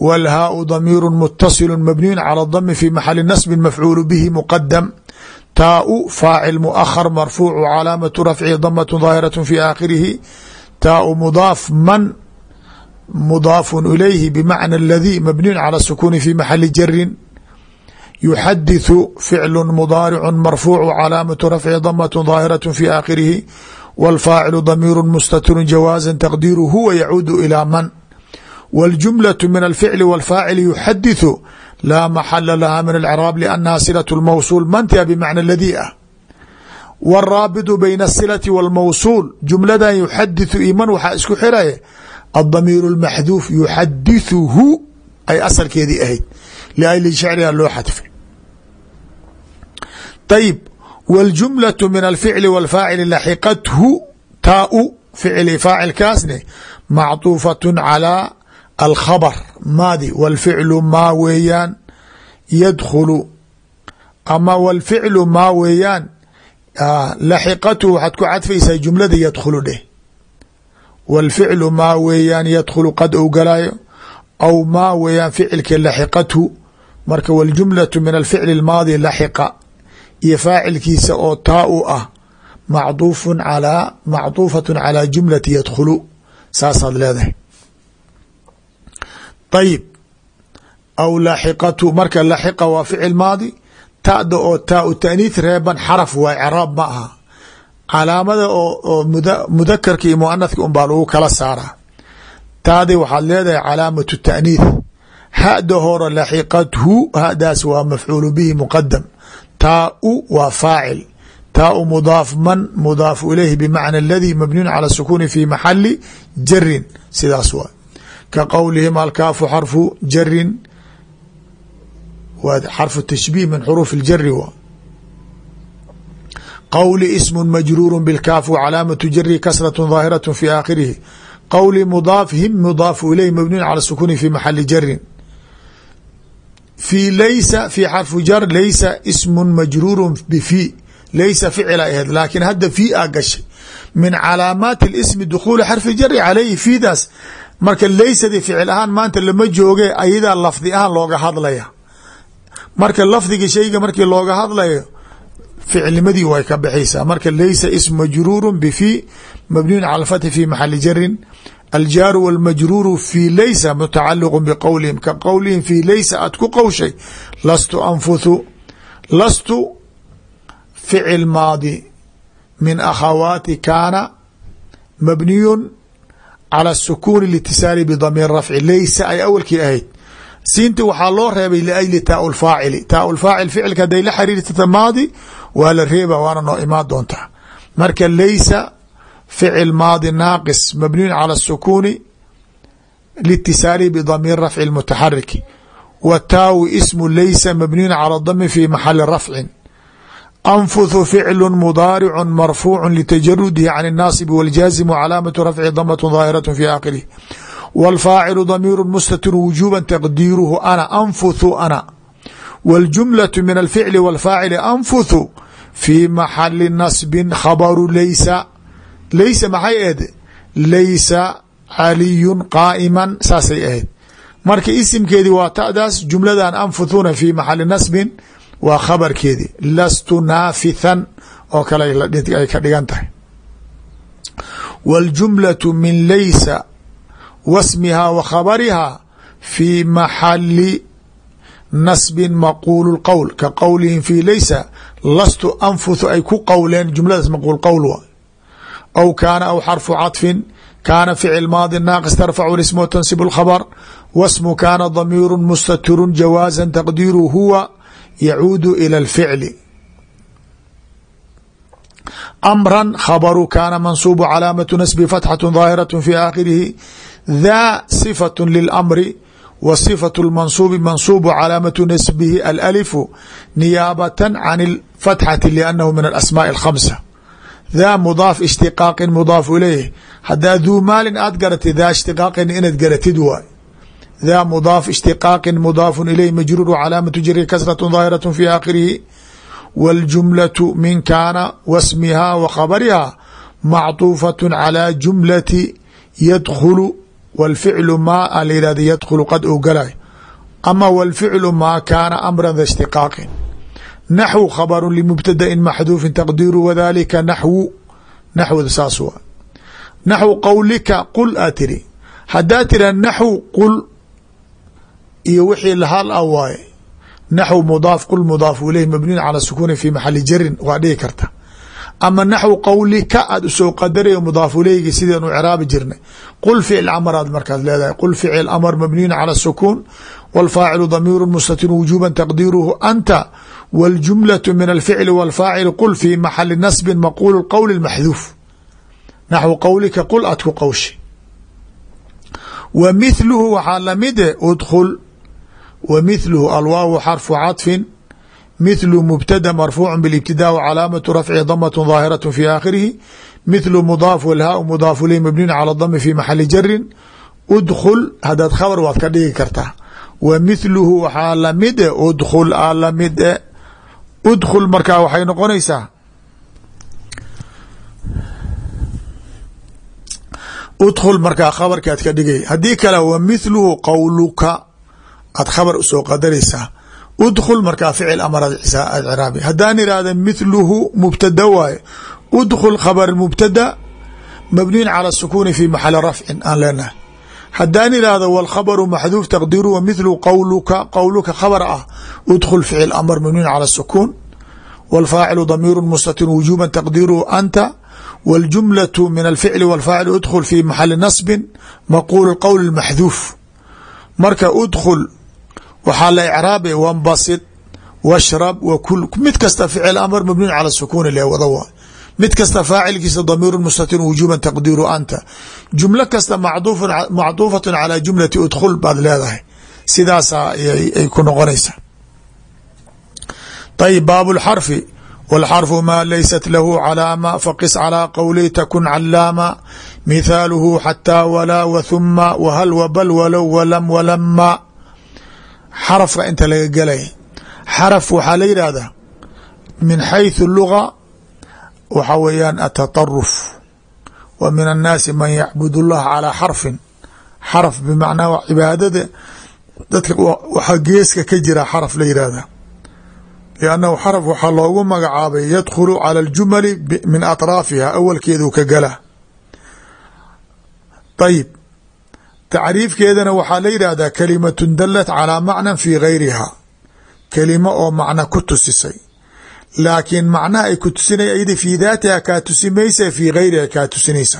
wاlhaau damiiru mutasilu mabniyu calى اdmi fi maxali nasbi mafcuul bihi muqadam taau faacil muahar marfuucu calaamatu rafcihi damaة ظaahiraة fi aakhirihi taau mudaaf man mudaafu ilayhi bmacna اladii mabniyu calى الsukuni fi maxali jarin yuxadiثu ficlu mudaaricu marfuucu calaamatu rafcihi damaة ظaahiraة fi aakhirihi wاlfaacilu damiiru mustatiru jawaaza taqdiiru huwa yacuudu ilىa man wاljumlaة min alficli wاlfaacili yuxadiثu laa maxala laha min alcraab lannaha silaة اlmawsuul mantiha bmacna ladii ah wاraabitu bayna الsilati wاlmawsuul jumladan yuxadiثu iman waxaa isku xiraya aلdamiir اlmaxduuf yuxadiثuhu ay asalkeedii ahayd liajli shacriha loo xadfay ayib wاljumlaة min alficli wاlfaacili laxiqathu taau ficli faacilkaasne macطuufaة calى alkhabr maadi wاlficlu maa weeyaan yadkhulu ama wاlficlu maa weeyaan laxiqathu waxaad ku cadfaysaa jumlada yadkhulu dheh wاlficlu maa weeyaan yadkhulu qad ou galaayo aw maa weeyaan ficilka laxiqathu marka wاljumlaة min alficli اlmaadi laxiqa iyo faacilkiisa oo taa u ah macduuf alaa macduufaة calى jumlati yadkhulu saasaad leedahay ayib aw laaxiqatu marka laxiqa waa ficil maadi tada oo taa u taaniis reeban xaraf waay craab ma aha calaamada oo mudakarka iyo muanahka un baa lagu kala saaraa taadi waxaad leedahay calaamatu taaniis hada hore laxiqathu hadaas waa mafcuulu bihi muqadam taa u waa faacil taa u mudaaf man mudaaf ilayhi bimacna aladi mabniyun cala sukuuni fi maxali jarin sidaas waa ka qowlihim alkaafu xarfu jarin waa xarfu tashbih min xuruuf اljari wa qowli ism majruur bاlkaaf wcalaamaةu jari kasraة ظaahiraة fi aakhirihi qowli mudaaf him mudaafu ilayhi mabniyu calى الsukuni fi maxali jarin fi laysa fi xarfu jar laysa ism majruur bfi laysa ficila aheed laakiin hadda fii a gashay min calaamaati اlismi dukhuuli xarfi jari calayhi fiidaas marka laysadii ficil ahaan maanta lama jooge ayadaa lafdi ahaan looga hadlaya. Marka lafdiga shayga markii looga hadlayo ficilnimadii way ka baxaysaa marka laysa ism majruuru bfi mabniyun cala fathi fi maxali jarin aljaaru wاlmajruuru fi laysa mutacaliq bqowlihim ka qowlihim fi laysa aad ku qowshay lastu anfuthu lastu ficil maadi min akhawaati kaana mabniyun cala الsukuuni litisaali bdamiir rafci laysa ay awalkii ahayd siinti waxaa loo reebay liajli taa faacili taa faacil ficilka haday la xiriirtata maadi waa la reeba waana noo imaan doontaa marka laysa ficil maadi naaqis mabniyun cala الsukuuni litisaali bdamiir rafci mutaxariki wa taawi ismu laysa mabniyun cala dami fi maxali rafcin anfuthu ficlu mudaaricu marfuucu litajarudihi can الnaasib wاljaazimu calaamatu rafci damaة ظaahiraة fi aakhirih wاlfaacilu damiiru mustatir wujuba taqdiiruhu ana anfuthu ana wاljumlaة min alficli wاlfaacili anfuthu fii maxali nasbin khabaru laysa laysa maxay ahayd laysa caliyun qaa'ima saasay ahayd marka isimkeedii waa ta'daas jumladan anfuthuna fii maxali nasbin waa khabarkeedii lastu naafithan oo kale ay ka dhigan tahay wاljumlaة min laysa wasmihaa wa khabarihaa fii maxali nasbi maquulu اqowl ka qowlihim fi laysa lastu anfuthu ay ku qowleen jumladaas maquul qowl wa aw kaana aw xarfu caطfin kaana ficil maadi naaqis tarfacu ism tansib اkhabr wasmu kaana damiiru mustatiru jawaaza taqdiiru huwa yacuudu ilى اlficli amra khabaru kaana mansuubu calaamatu nasbi fatxaة ظaahiraة fi aakhirihi daa صifaة lilamri wa صifaة اlmansuubi mansuubu calaamatu nasbihi alalifu niyaabatan can اlfatxati liannahu min alasmaaءi اlkhamsa daa mudaaf ishtiqaaqin mudaafu ilayh haddaa duu maalin aad garatid daa ishtiqaaqin inaad garatid waay daa mudaaf ishtiqaaqin mudaafu ilayh majruuru calaamatu jiri kasraة ظaahiraة fi aakhirihi wاljumlaة min kaana wasmihaa wa khabarihaa macطuufaة calى jumlati yadkhulu wاlficlu maa a la yihahda yadkhulu qad ou galay ama wاlficlu maa kaana amra da ishtiqaaqin naxwu khabaru limubtadain maxduufin taqdiiru wadalika naxwu naxwda saas waa naxwu qowlika qul aa tiri haddaa tira naxw qul iyo wixii lahal a waaye naxw mudaaf qul mudaaf ilayh mabniun cala sukuuni fi maxali jarin waa dhihi karta ama naxw qowlika aad usoo qadarayo mudaaf ileygi sideenu craabi jirnay qul ficil amaraad markaad leedahay qul ficil amr mabniyun cala sukuun wاlfaacilu damiiru mustatir wujuba taqdiiruhu anta wاljumlaة min alficli wاlfaacili qul fi maxali nasbin maquul qowl maxduuf naxw qowlika qul aad ku qowshi wa mithluhu waxaa lamide udkul wa mithluhu alwaawu xarfu caطfin mithlu mubtada marfuucu biاlibtidaa calaamatu rafci damat daahiraة fi aakhirihi mithlu mudaaf walhaau mudaafu ley mabniun cala dami fi maxali jarin udkul hadaad khabar waad ka dhigi kartaa wa mithluhu waxaa lamid e udkul a lamid e udkul markaa waxay noqonaysaa udkul markaa khabarkaad ka dhigay haddii kale wa mithluhu qowluka aad khabar usoo qadaraysaa udkul markaa ficil amar aad craabi haddaan irahda mithluhu mubtada waaye udkul khabar mubtada mabniyin cala sukuuni fi maxali rafcin aan leenahay haddaan irahdo wاlkhabru maxduuf taqdiru wa mithlu qowluka qowluka khabar ah udkul ficil amr mabniyin cala sukuun wاlfaacilu damiiru mustatir wujuba taqdiruhu anta wاljumlaة min alficli wاlfaacil udkul fi maxali nasbin maquul qowl maxduuf marka udkul waxaa la icraabe wanbasid washrab wakul mid kasta ficil amr mabniun cala sukuuni le wada waa mid kasta faacilkiisa damiiru mustatir wujuba taqdiru anta jumlo kasta macduufaة calى jumlati udkul baad leedahay sidaasa ay ku noqonaysa ayb baab اlxarfi wاlxarfu ma laysat lahu calaama faqis calىa qowli takun calaama mithaaluhu xataa walaa wthuma whal wbal walow walam walama xarafka inta laga gelay xaraf waxaa la yidhaahdaa min xayثu luga waxa weeyaan ataطaruf wa min annaasi man yacbud اllaha calىa xarfin xaraf bimacnaa cibaadada dadka waxaa geeska ka jira xaraf la yihahda liannahu xaraf waxaa loogu magacaabay yadkhulu cala اljumali min atraafiha awalkeeduu ka gala ayib tacriifkeedana waxaa la yidhaahdaa kalimatun dalat calaa macnan fi gayriha kelimo oo macna ku tusisay. Laakiin macnaha ay ku tusinay ayada fii daatiha kaa tusi maysa fii gayriha kaa tusinaysa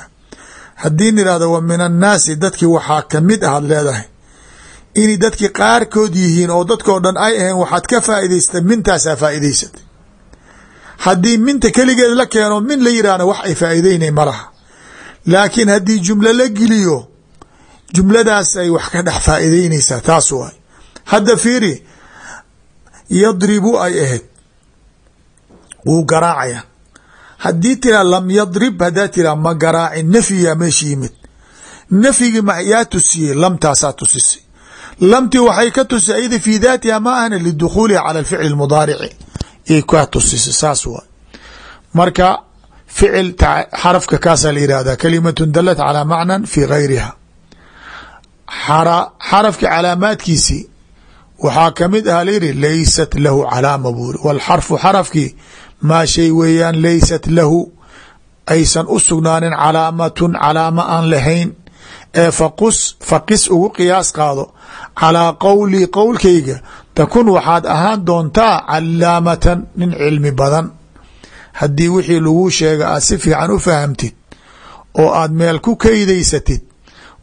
haddii nidhahdo wa min annaasi dadkii waxaa ka mid ahaad leedahay. Inay dadki qaarkood yihiin oo dadkoo dhan ay ahayn waxaad ka faa'idaysata mintaasaa faa'idaysatay haddii minta keligeed la keeno min la yidhahna wax ay faa'ideynay ma laakiin haddii jumlo la geliyo jumladaas ay wax ka dhex faa'ideynaysaa taas waay. Hadda fiiri yadribu ay ahayd. Wuu garaacaya. Haddii tiraa lam yadrib haddaa tiraa ma garaacin nafyiyaa meesha yimid. Nafyigi ma yaa tusiyey lamtaasaa tusisay. Lamtii waxay ka tusay ayada fii daatiha ma ahna lidukhuuliha cala alficli اlmudaarici yay ka tusisay saas waay. Marka ficil xarafka kaasaa xarafki calaamaadkiisii waxaa ka mid aha layihi laysat lahu calaama buuri wاlxarfu xarafkii maa shay weeyaan laysat lahu aysan u sugnaanin calaamatun calaamo aan lahayn ee faqus faqis ugu qiyaas qaado calaa qowlii qowlkayga takun waxaad ahaan doontaa calaamatan nin cilmi badan. Haddii wixii laguu sheega aad si fiican u fahamtid oo aad meel ku keydaysatid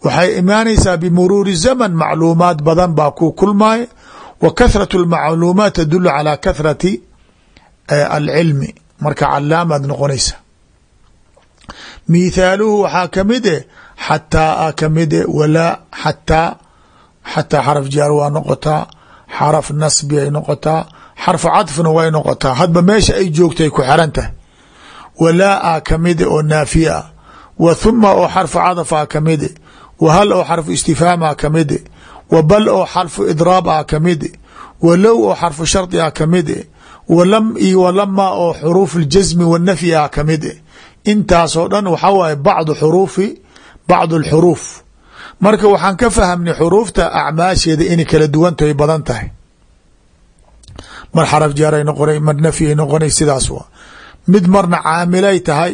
waxay imaanaysaa bimuruuri zaman macluumaad badan baa ku kulmaya wa kahrat اlmacluumaat tadulu calaa kahrati alcilmi. Marka calaamaad noqonaysa. Mithaaluhu waxaa ka mid e xataa a ka mid e walaa xataa xataa xaraf jaar waa noqotaa xaraf nasbi ay noqotaa xarfu cadfina way noqotaa. Hadba meesha ay joogtay ku xeran tahay. Walaa a kamide oo naafiya. Ah wa thuma oo xarfu cadaf a kamide wa hal oo xarfu istifhaam a kamide wa bal oo xarfu idraab a kamide wa low oo xarfu shardi a kamide walam iyo walama oo xuruuf اljasmi wanafyi a kamide intaasoo dhan waxaa waaye bacdu xuruufi bacdu اlxuruuf marka waxaan ka fahamnay xuruufta acmaasheeda inay kala duwantahay badan tahay. Mar xaraf jaaray noqonay mar nafyi ay sidaas waa. Mid marna caamilay tahay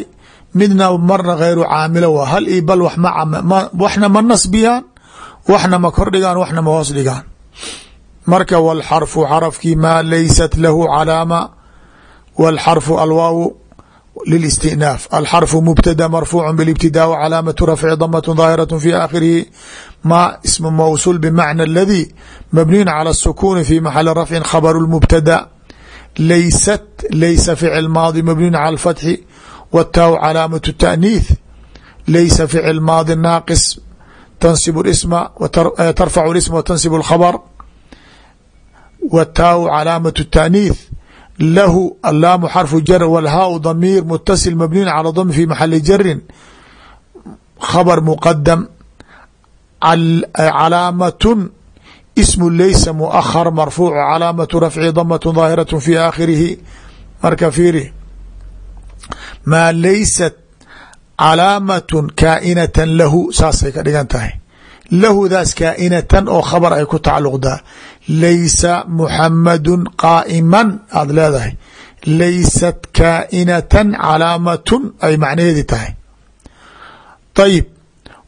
midna marna khayru caamilo waa hal io bal waxna ma nasbiyaan waxna ma kordhigaan waxna ma hoos dhigaan marka wاlxarfu xarafkii maa laysat lahu calaama wاlxarfu alwaaw lilاstinaaf alxarfu mubtada marfuucu bاlاbtidaa calaamatu rafci damaة ظaahiraة fi aakhirihi ma ismu mawsuul bmacna اladii mabniyun calى الsukuni fi maxali rafci khabr اmubtada laysat laysa ficil maadi mabniyun calى اfatxi wاtaaw calaamaة الtaأniith laysa ficil maadi naaqis tansib isma tarfacu اsma wtansib اlkhabr wtaaw calaamaة الtaأniith lahu allaamu xarfu jar wlhaau damiir mutasil mabniin calى dm fi maxali jarin khabr muqadam calaamatun ismu laysa muahar marfuuc calaamatu rafci damat daahiraة fi aakhirihi marka fiiri maa laysat calaamatun kaa'inatan lahu saasay ka dhigan tahay lahudaas kaa'inatan oo khabar ay ku tacalluqdaa laysa muxamadun qaa'iman aada leedahay laysat kaa'inatan calaamatun ay macnaheedi tahay ayib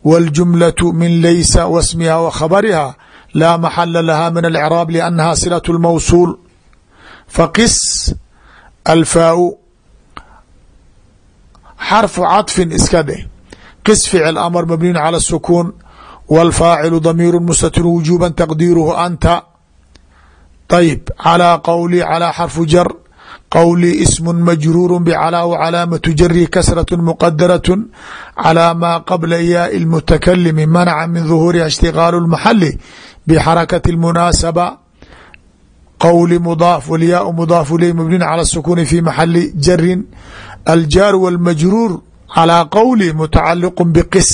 wاljumlaة min laysa wasmiha wa khabariha laa maxala laha min alcraab liannaha silaة اlmawsuul faqis alfaau xarfu caطfin iska dheh qis ficil amr mabniin calى الsukuun wاlfaacilu damiir mustatir wujuba taqdiiruhu anta ayb calىa qowli calىa xarfu jar qowlii ismu majruur bcalaa w calaamatu jarihi kasraة muqadaraة calىa maa qabla yaai اlmutakalimi manaca min duhuuriha ishtigaalu اlmaxali bxarakati اlmunaasaba qowli mudaaf wlyaau mudaaf iley mabniin calى الsukuuni fi maxali jarin aljaaru wاlmajruur calىa qowli mutacaliq bqis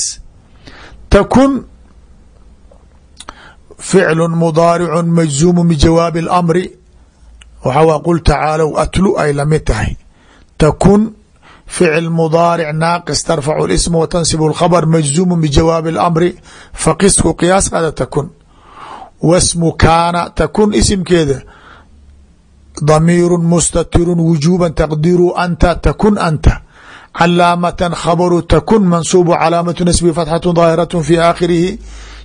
takun ficlu mudaaricu majzuumu bijawaabi اlamri waxaa qul tacaalow atlu ay lamid tahay takun ficil mudaaric naaqis tarfacu اsma wa tansib اlkhabr majzuumu bijawaabi اlamri faqisku qiyaas qada takun wasmu kaana takun isimkeeda damiiru mustatiru wujuba taqdiru anta takun anta calaamatan khabaru takun mansuubu calaamatu nasbi fatxatu daahiraة fi aakhirihi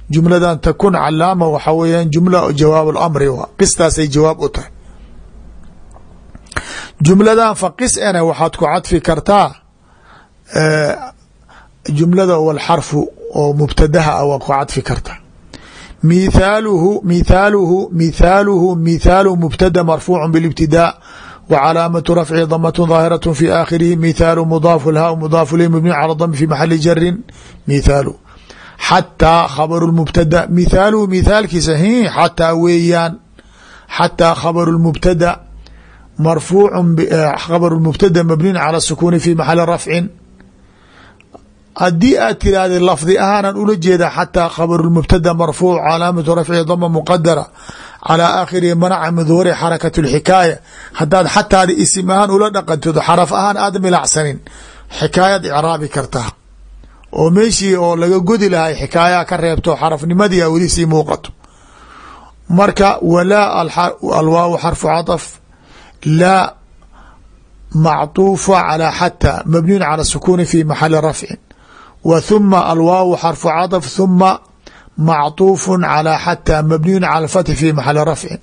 jumladan takun calaama waxaa weeyaan jumla jawaab اlamri qistaasay jawaab u tahay jumladan faqis ene waxaad ku cadfi kartaa jumlada walxarfu oo mubtadaha ah waa ku cadfi kartaa mithaaluhu mithaaluhu mithaaluhu mithaalu mubtada marfuucu biاlibtidaa w calaamatu rafci damatun daahiraة fi aakhirihi mithaalu mudaafu lhaa mudaafu ley mabni cala dami fi maxali jarin mithaalu. Xataa khabaru mubtada mithaaluhu mithaalkiisa hi xataa weeyaan xataa khabaru mubtada marfuucu eh, khabaru mubtada mabniin cala sukuuni fi maxali rafcin haddii aad tiraahda lafdi ahaanan ula jeeda xataa khabru mubtada marfuuc calaamatu rafci dama muqadara calى aakhirihi manaca min duhuri xarakat اlxikaaya haddaad xataada isim ahaan ula dhaqantid xaraf ahaan aada milacsanin xikaayad icraabi kartaa oo meeshii oo laga godi lahay xikaayaa ka reebto xarafnimadii a weli sii muuqato marka walaa alwaaw xarfu caطf laa macطuufa calى xatى mabniun calى الsukuni fi maxali rafcin w huma alwaaw xarfu caطf huma macطuufu calى xatى mabniyun calى اfathi fi maxali rafcin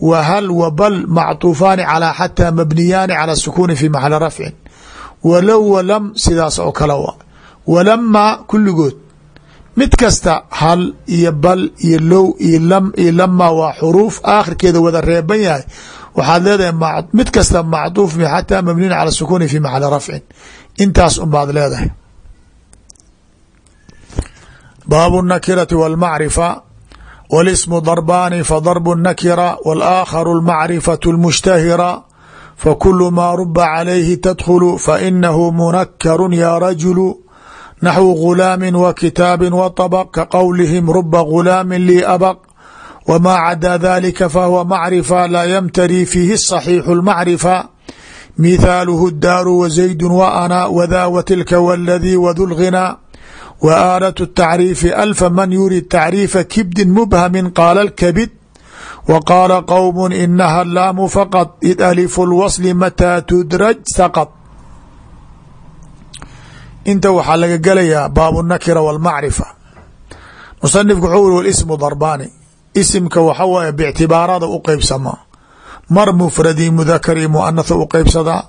w hal w bal macطuufaani calى xatى mabniyaani calى الsukuni fi maxali rafcin walow walam sidaas oo kale wa walama kulligood mid kasta hal iyo bal iyo low iyo lam iyo lama waa xuruuf aakhirkeeda wada reeban yahay waxaad leedahay mid kasta macطuuf xataa mabniin calى sukuni fi maxali rafcin intaas unbaad leedahay baabu الnakirati wاlmacrifa wاlismu darbaani fadarbu الnakira wاlaakharu اlmacrifaة اlmushtahira fakulu maa ruba calayhi tadkhulu fainahu munakaru ya rajulu naxwu gulaami wa kitaabi wa طabq ka qowlihim ruba gulaami lii abq wma cadaa dalika fahuwa macrifa laa ymtari fiihi صaxiixu اlmacrifa mithaaluhu اdaaru wazaydu wa ana wda w aalaة الtacriifi alfa man yurid tacriifa kibdi mubhami qaala اlkabid w qaala qowm inaha laamu faqط id alifu اlwasl mataa tudraj saqط inta waxaa laga gelayaa baabu nakira wاlmacrifa musanifku wxuu uri wsmu darbaani isimka waxa waye bictibaarada u qeybsamaa mar mufradi mudakar iyo muanatha u qeybsadaa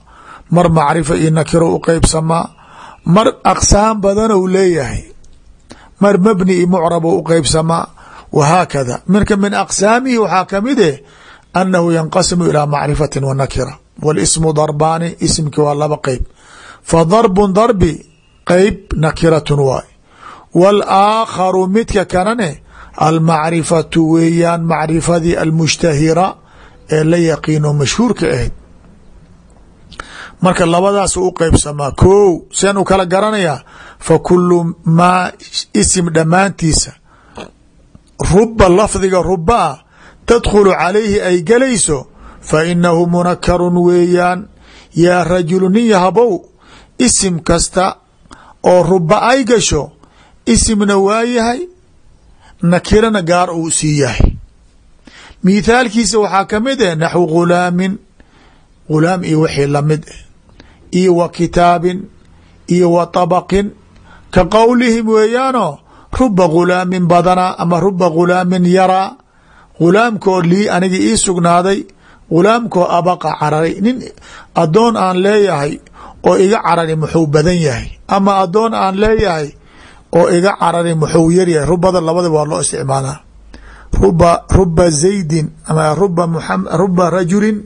mar macrifa iyo nakiro u qeybsamaa mar aqsaam badanou leeyahay. Mar mabni iyo mucrab u qeybsamaa wahaakada marka min aqsaamihi waxaa ka mid eh annahu yanqasimu ilaa macrifati wa nakira. Wاlismu darbaani isimki waa laba qeyb fa darbun darbi qeyb nakiratun waay. Wاlaakharu midka kanane almacrifatu weeyaan macrifadii almushtahira ee la yaqiino mashhuurka ahayd marka labadaas u qeybsamaa kow seen u kala garanayaa fa kulu maa isim dhammaantiisa ruba lafdiga ruba a tadkhulu calayhi ay gelayso fa inahu munakarun weeyaan yaa rajulu nin yahabow isim kasta oo ruba ay gasho isimna waa yahay nakirana gaar uu sii yahay. Mithaalkiisa waxaa ka mid ah naxwu ghulaamin ghulaam iyo wixii la mid ah iyo wa kitaabin iyo wa طabaqin ka qowlihim weeyaanoo ruba ghulaamin badanaa ama ruba ghulaamin yaraa ghulaamkoo lii aniga ii sugnaaday ghulaamkoo abaqa cararay. Nin addoon aan leeyahay oo iga carari muxuu badan yahay. Ama addoon aan leeyahay oo iga carari muxuu yaryahay rubada labadaba waa loo isticmaalaa. Ruba ruba zaydin ama ruba ruba rajulin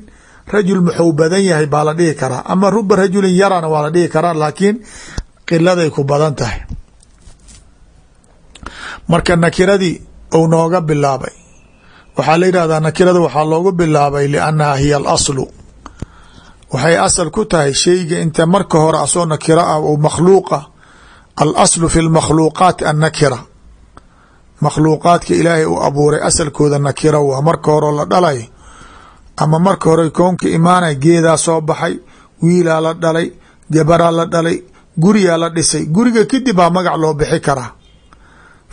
rajul muxuu badan yahay baa la dhihi karaa. Ama ruba rajulin yarana waa la dhihi karaa laakiin qiladay ku badan tahay. Marka nakiradii uu nooga bilaabay waxaa la yidhahdaa nakirada waxaa loogu bilaabay liannaha hiya alaslu. Waxay asal ku tahay sheyga inta marka hore asoo nakiro ah ou makhluuqa alaslu fi lmakhluuqaat annakira. Makhluuqaadka ilaahay uu abuuray asalkooda nakira waa marka hore la dhalay ama marka hore koonka imaanay geedaa soo baxay wiilaa la dhalay gabaraa la dhalay guriyaa la dhisay. Guriga kadib baa magac loo bixi karaa.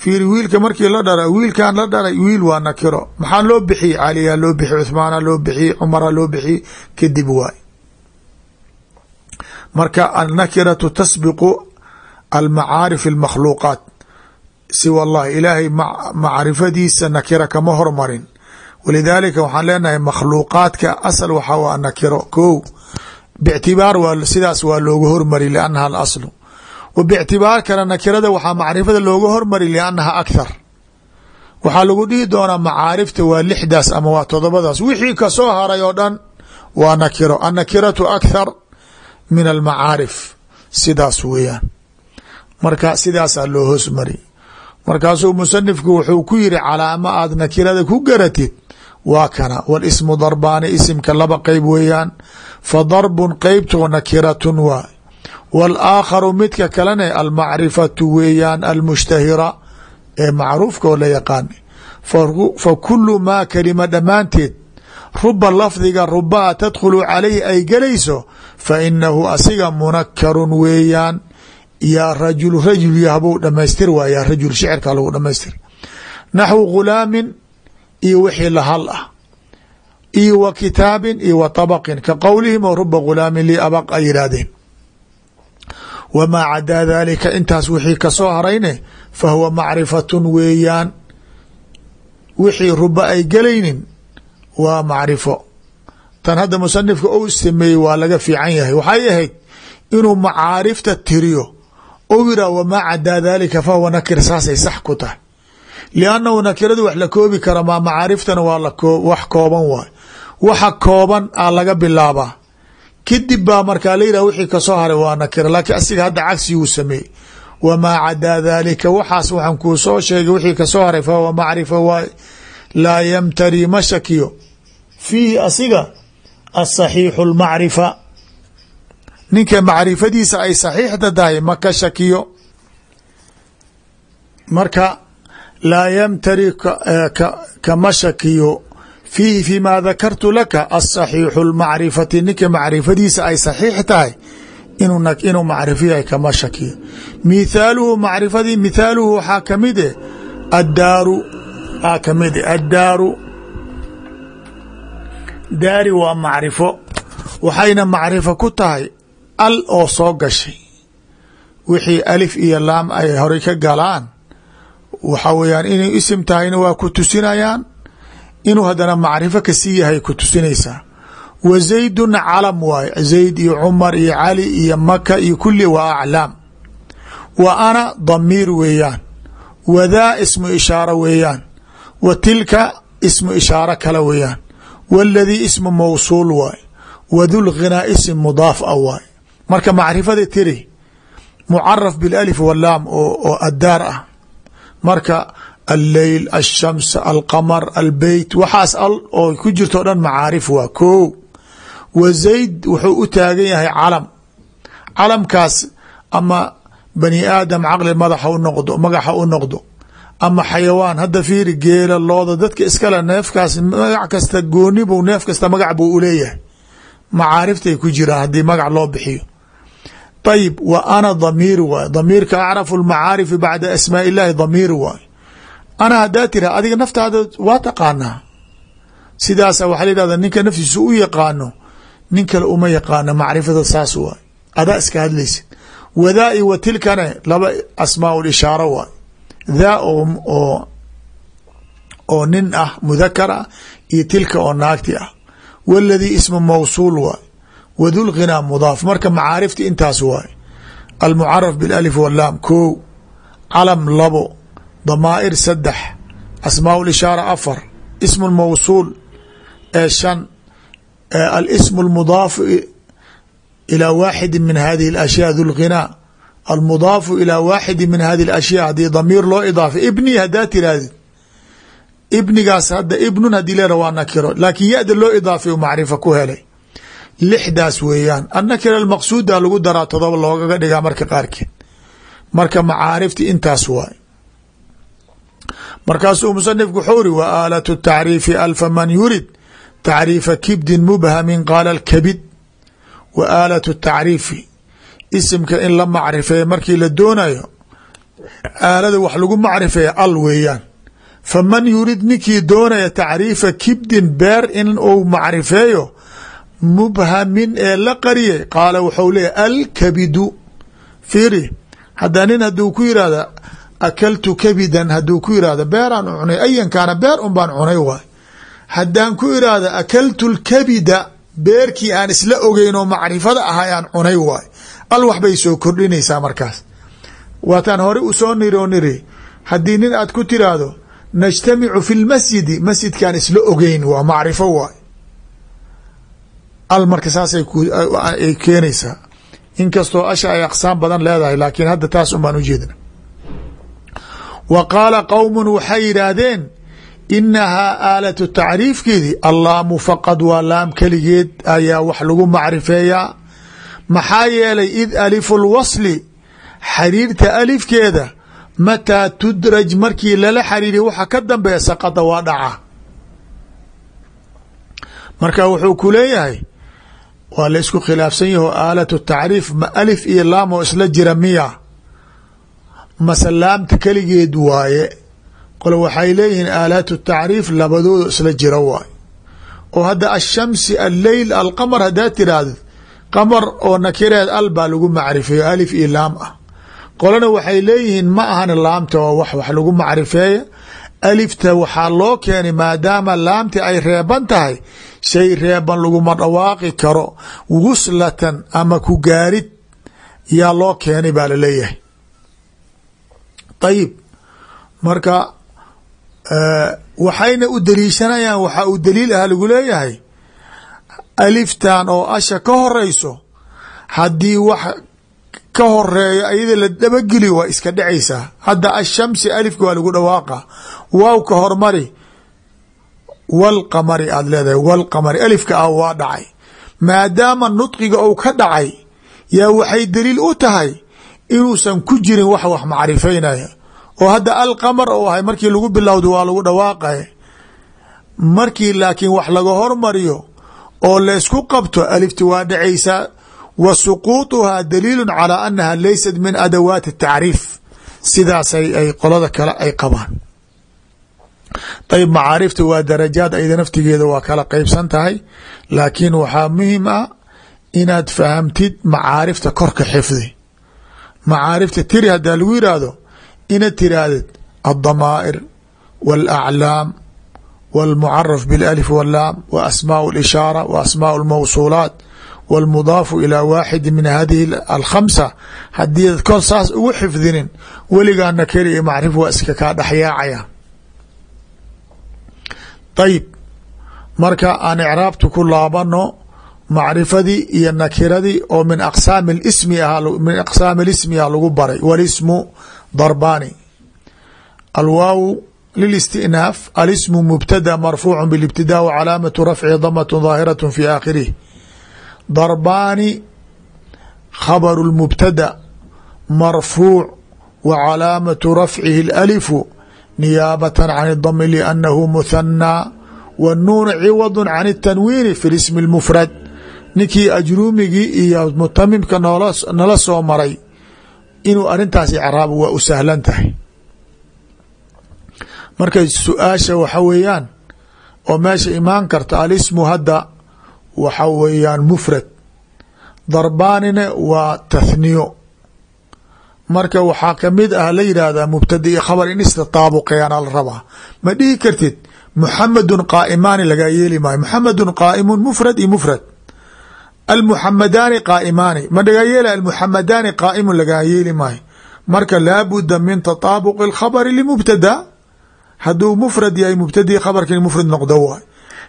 Fiiri wiilka markii la dhala wiilkan la dhalay wiil waa nakiro. Maxaa loo bixiyey? Caliyaa loo bixiyey cuthmaana loo bixiyey cumara loo bixiyey kadib waay. Marka annakiratu tasbiqu almacaarif almakhluuqaat. Siwa allah ilaahay macrifadiisa nakira kama hormarin walidaalika waxaan leenahay makhluuqaadka asal waxaa waa nakiro ko bictibaar sidaas waa looga hormari liannaha alaslu wa bictibaar kale nakirada waxaa macrifada looga hormari liannaha akhar waxaa lagu dhihi doonaa macaarifta waa lixdaas ama waa todobadaas wixii ka soo haray oo dhan waa nakiro annakiratu akhar min almacaarif sidaas weeyaan marka sidaasaa loo hoosmari markaasuu musanifku wuxuu ku yiri calaamo aad nakirada ku garatid waa kana. Walismu darbaani isimka laba qeyb weeyaan. Fa darbun qeybtoo nakiratun waa wاlaakharu midka kalena almacrifatu weeyaan almushtahira ee macruufka oo la yaqaan. Fa kulu maa kelima dhammaanteed. Ruba lafdiga rubaa tadkhulu calayhi ay gelayso fa inahu asiga munakarun weeyaan. Yaa rajul rajul yahbou dhamaystir waa yaa rajul shicirka lagu dhamaystir naxwu ghulaamin iyo wixii lahal ah iyo wa kitaabin iyo wa طabqin ka qowlihim oo ruba ghulaamin lii abaq ay yidhaahdeen. Wamaa cadaa daalika intaas wixii ka soo harayne fa huwa macrifatun weeyaan. Wixii ruba ay gelaynin waa macrifo. Tan hadda musanifka ou sameeyey waa laga fiican yahay. Waxay ahayd inuu macaarifta tiriyo. Ou yidhah wamaa cadaa daalika fa huwa nakir. Saasay sax ku tahay liannahu nakiradu wax la koobi kara maa macaariftana waa wax kooban waay waxa kooban a laga bilaabaa kadib baa markaa la yidhah wixii ka soo haray waa nakira laakiin asiga hadda cagsiguu sameeyey wamaa cadaa daalika waxaas waxaan kuu soo sheegay wixii ka soo haray fa huwa macrifa waay laa yamtari ma shakiyo fiihi asiga asaxiixu lmacrifa ninka macrifadiisa ay saxiixda tahay ma ka shakiyo marka laa yamtari kama shakiyo. Fiihi fima dakartu laka asaxiixu lmacrifati ninka macrifadiisa ay saxiix tahay inuu macrifo yahay kama shakiyo. Mithaaluhu macrifadii mithaaluhu waxaa ka mid e addaaru aa ka mid e addaaru. Daari waa macrifo waxayna macrifo ku tahay al oo soo gashay. Wixii alif iyo laam ay horey ka galaan waxa weeyaan inay isim tahayna waa ku tusinayaan. Inuu haddana macrifo ka sii yahay ku tusinaysaa wa zaydun calam waaye zayd iyo cumar iyo cali iyo maka iyo kulli waa aclaam. Wa ana damiir weeyaan. Wadaa ismu ishaaro weeyaan. Wa tilka ismu ishaaro kale weeyaan. Waladii ismu mawsuul waaye wadul ghinaa isim mudaaf a waaye marka macrifada tiri mucaraf bilalif walaam oo addaar ah marka alleyl alshams alqamar albeyt waxaas al oo ku jirto dhan macaarif waa ko wa zayd wuxuu u taagan yahay calam. Calamkaas ama bani aadam caqli madaxa u noqdo magaxa u noqdo ama xayawaan hadda fiiri geela looda dadka iskale neefkaas magac kasta gooni buu neef kasta magac buu uleeyahay macaariftay ku jiraan haddii magac loo bixiyo ayib wa ana damiir waay damiirka acrafu lmacaarifi bacda asmaa illaahi damiir waay ana haddaa tira adiga naftaada waa taqaanaa sidaasa waxaa la yihahda ninka naftiisa u yaqaano nin kale uma yaqaano macrifada saas waay adaa iska hadlaysid wadaai wa tilkane laba asmaa ishaaro waay daa oo oo nin ah mudakar ah iyo tilka oo naagti ah waladii ismu mawsuul waay wadulghinaa mudaaf. Marka macaarifti intaas waay. Almucaraf bilalif walaam kow calam labo. Damaa'ir saddex. Asmaa lishaara afar. Ismu lmawsuul ee shan. Alismu lmudaafu ilaa waaxidi min hadihi اlashyaa dulghinaa almudaafu ilaa waaxidi min hadihi اlashyaa haddii damiir loo idaafay ibni haddaa tirahdid ibnigaas hadda ibnun haddii leera waa nakiro laakiin ya-da loo idaafay macrifa ku helay lixdaas weeyaan. Annakira almaqsuuda lagu daraa todoba loogaga dhigaa marka qaarkeed. Marka macaarifti intaas waay. Markaasuu musanifku wuxuu uri wa aalatu tacriifi alfa man yurid tacriifa kibdin mubhamin qaala alkabid. Wa aalatu tacriifi isimka in la macrifeeya markii la doonayo aalada wax lagu macrifeeya al weeyaan. Faman yurid ninkii doonaya tacriifa kibdin beer in uu macrifeeyo mubhamin ee la qariyay qaala wuxuu leeyahy alkabidu. Fiiri hadda nin hadduu ku yihahda akaltu kabidan hadduu ku yihahdo beeraan cunay. Ayankaana beer un baan cunay waay. Haddaan ku irahda akaltu lkabida beerkii aan isla ogeyn oo macrifada ahay aan cunay waay. Al waxbay soo kordhinaysaa markaas. Waataan hore u soo niri oo niri haddii nin aad ku tiraahdo najtamicu fi lmasjidi masjidkaan isla ogeyn waa macrifo waay al marka saasay keenaysaa inkastoo asha ay aqsaam badan leedahay laakiin hadda taas un baan ujeedna wa qaala qowmun waxay yidhaahdeen inahaa aalatu tacriifkeedii allaamu faqad waa laam keligeed ayaa wax lagu macrifeeyaa maxaa yeelay id alifu lwasli xariirta alifkeeda mataa tudraj markii lala xariiriya waxa ka dambeeya saqada waa dhaca. Marka wuxuu ku leeyahay waa la isku khilaafsan yaho aalatu tacriif ma alif iyo laam oo isla jira miya. Mase laamta keligeed waaye qole waxay leeyihiin aalaatu tacriif labadooda isla jira waay oo hadda ashamsi alleyl alqamar haddaad tiraahdo qamar oo nakireed al baa lagu macrifeeyo alif iyo laam ah. Qolena waxay leeyihiin ma ahan laamta oo wax wax lagu macrifeeya alifta waxaa loo keenay maadaama laamti ay reeban tahay shay reeban laguma dhawaaqi karo. Wuslatan ama ku gaarid yaa loo keenay baa la leeyahay ayib marka waxayna u daliishanayaan waxaa uu daliil ah lagu leeyahay. Aliftan oo asha ka horeyso haddii wax ka horeeyo ayada la dabageli waa iska dhacaysaa hadda ashamsi alifka waa lagu dhawaaqa. Waaw ka hormari walqamari aada leedahay walqamari alifka ah waa dhacay maadaama nudqiga uu ka dhacay yaa waxay daliil u tahay inuusan ku jirin wax wax macrifaynaya oo hadda alqamar oo ahay markii lagu bilowdo waa lagu dhawaaqaya markii laakiin wax laga hormariyo oo laysku qabto alifti waa dhacaysaa wa suquuطuhaa daliilu calى anaha laysat min adawaati الtacriif sidaasay ay qolada kale ay qabaan ayb macaarifta waa darajaad ayda naftigeeda waa kala qeybsan tahay laakiin waxaa muhim ah inaad fahamtid macaarifta korka xifdi macaarifta tiri hadaa lagu yidhaahdo inaad tirahdid aلdamaa'ir wاlأclaam wاlmucaraf bاlalif wاllaam wa asmaaء اlishaara wa asmaaء اlmawsuulaat wاlmudaafu ilaa waaxidi min hadihi alkhamsa haddii ad kor saas ugu xifdinin weligaana keli iyo macrif waa iska kaa dhexyaacaya ayib marka aan icraabta ku laabano macrifadii iyo nakiradii oo min aqsaami ismi min aqsaami lismi ah lagu baray walismu darbaani. Alwaaw lilistinaaf alismu mubtada marfuucu bilibtidaa wa calaamatu rafci damat daahiraة fi aakhirih. Darbaani khabaru lmubtada marfuuc wa calaamatu rafcihi اlalifu niyaabatan can dami liannahu muhanaa wanuunu عوض عن اtanwiini في ismi اlmufrad ninkii ajruumigii iyo mutamimka nala soo maray inuu arintaas icraabo waa u sahlan tahay. Marka su'aasha waxa weeyaan oo meesha imaan karta alismu hadda waxa weeyaan mufrad. Darbaanina waa tathniyo marka waxaa ka mid ah la yidhaahdaa mubtada iyo khabar in istataabuqeyaana la rabaa ma dhihi kartid muxamedun qaa'imaani lagaa yeeli maayo. Muxamedun qaa'imun mufrad iyo mufrad. Almuxamadaani qaa'imaani ma lagaa yeela almuxamadaani qaa'imun lagaa yeeli maayo. Marka laabuda min tataabuqi alkhabari limubtada. Hadduu mufrad yahay mubtadii khabarkii mufrad noqdo waay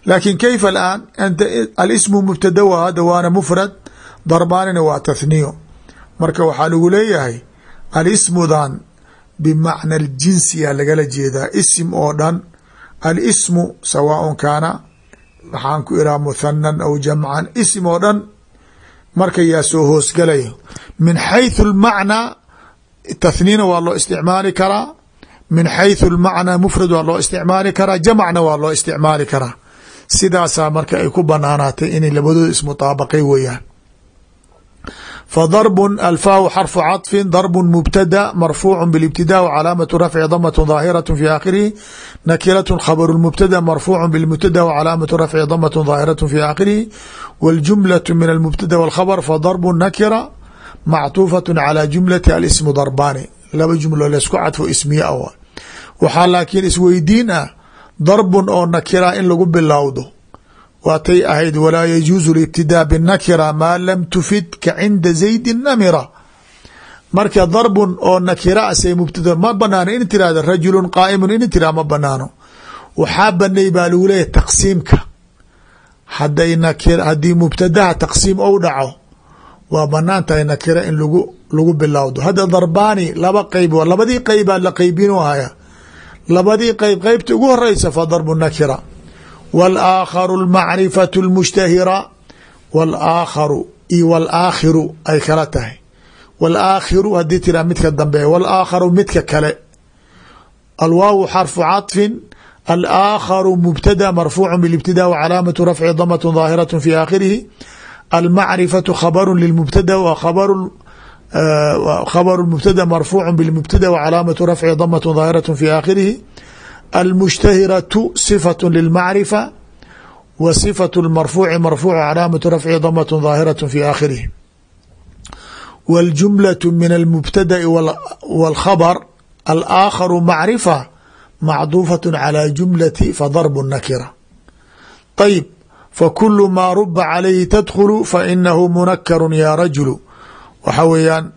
laakin kayfa alaan? Anta alismu mubtada waa hadda waana mufrad. Darbaanina waa tathniyo. Marka waxaa lagu leeyahay alismudan bimacna aljinsiyaa lagala jeedaa. Isim oo dhan alismu sawaaun kaana maxaan ku iraa muthanan aw jamcan. Isim oo dhan marka yaa soo hoosgalayo. Min xaythu almacnaa tathniina waa loo isticmaali karaa. Min xaythu lmacnaa mufrad waa loo isticmaali karaa. Jamcna waa loo isticmaali karaa. Sidaasaa marka ay ku banaanaatay inay labadooda ismutaabaqay weyaan fdarb alfaahu xarfu caطfi darb mubtada marfuucu bاlاbtida wcalaamaةu rafci damaة ظaahiraة fi aakhirihi nakiraة khabru mubtada marfuucu bاlmubtada wcalaamaةu rafci damaة ظaahiraة fi aakhirihi wاljumlaة min almubtada wاlkhabr fadarb nakira macطuufaة calى jumlati alismu darbaani laba jumlo laysku cadfo ismiye a waxaa laakiin isweydiin ah darbun oo nakira in lagu bilowdo waatay ahayd walaa yajuusu libtidaa binakira maa lam tufid ka cinda zaydi namira. Marka darbun oo nakira ase mubtada ma banaano in tirahda rajulun qaaimun in tiraha ma banaano. Waxaa banay baa lagu leeyahy taqsiimka. Haddii mubtadaha taqsiim ou dhaco waa bannaan tahay nakira in lagu lagu bilowdo hadda darbaani laba qeyb labadii qeybaad la qeybinu ahaya labadii qeyb qeybta ugu horeysa wاlaakharu اlmacrifaة اlmushtahira wاlaakharu io wاlaakhiru ay kala tahay wاlaakhiru hadii tiraa midka dambe wاlaakharu midka kale alwaaw xarfu caطfin alaakharu mubtada marfuucu bاlاbtida wcalaamaةu rafci damaة ظaahiraة fi aakhirihi almacrifaةu khabru lilmubtada w khabru mubtada marfuucu bاlmubtada wcalaamaةu rafci damaة ظaahiraة fi aakhirihi almushtahiratu sifaة lilmacrifa wa sifaة اlmarfuuci marfuuc calaamaةu rafci damaة ظaahiraة fi aakhirihi wاljumlaة min almubtada'i wاlkhabr alaakharu macrifa macduufaة calى jumlati fadarb nakira ayb fakulu maa ruba calayhi tadkhulu fainahu munakaru ya rajulu waxa weeyaan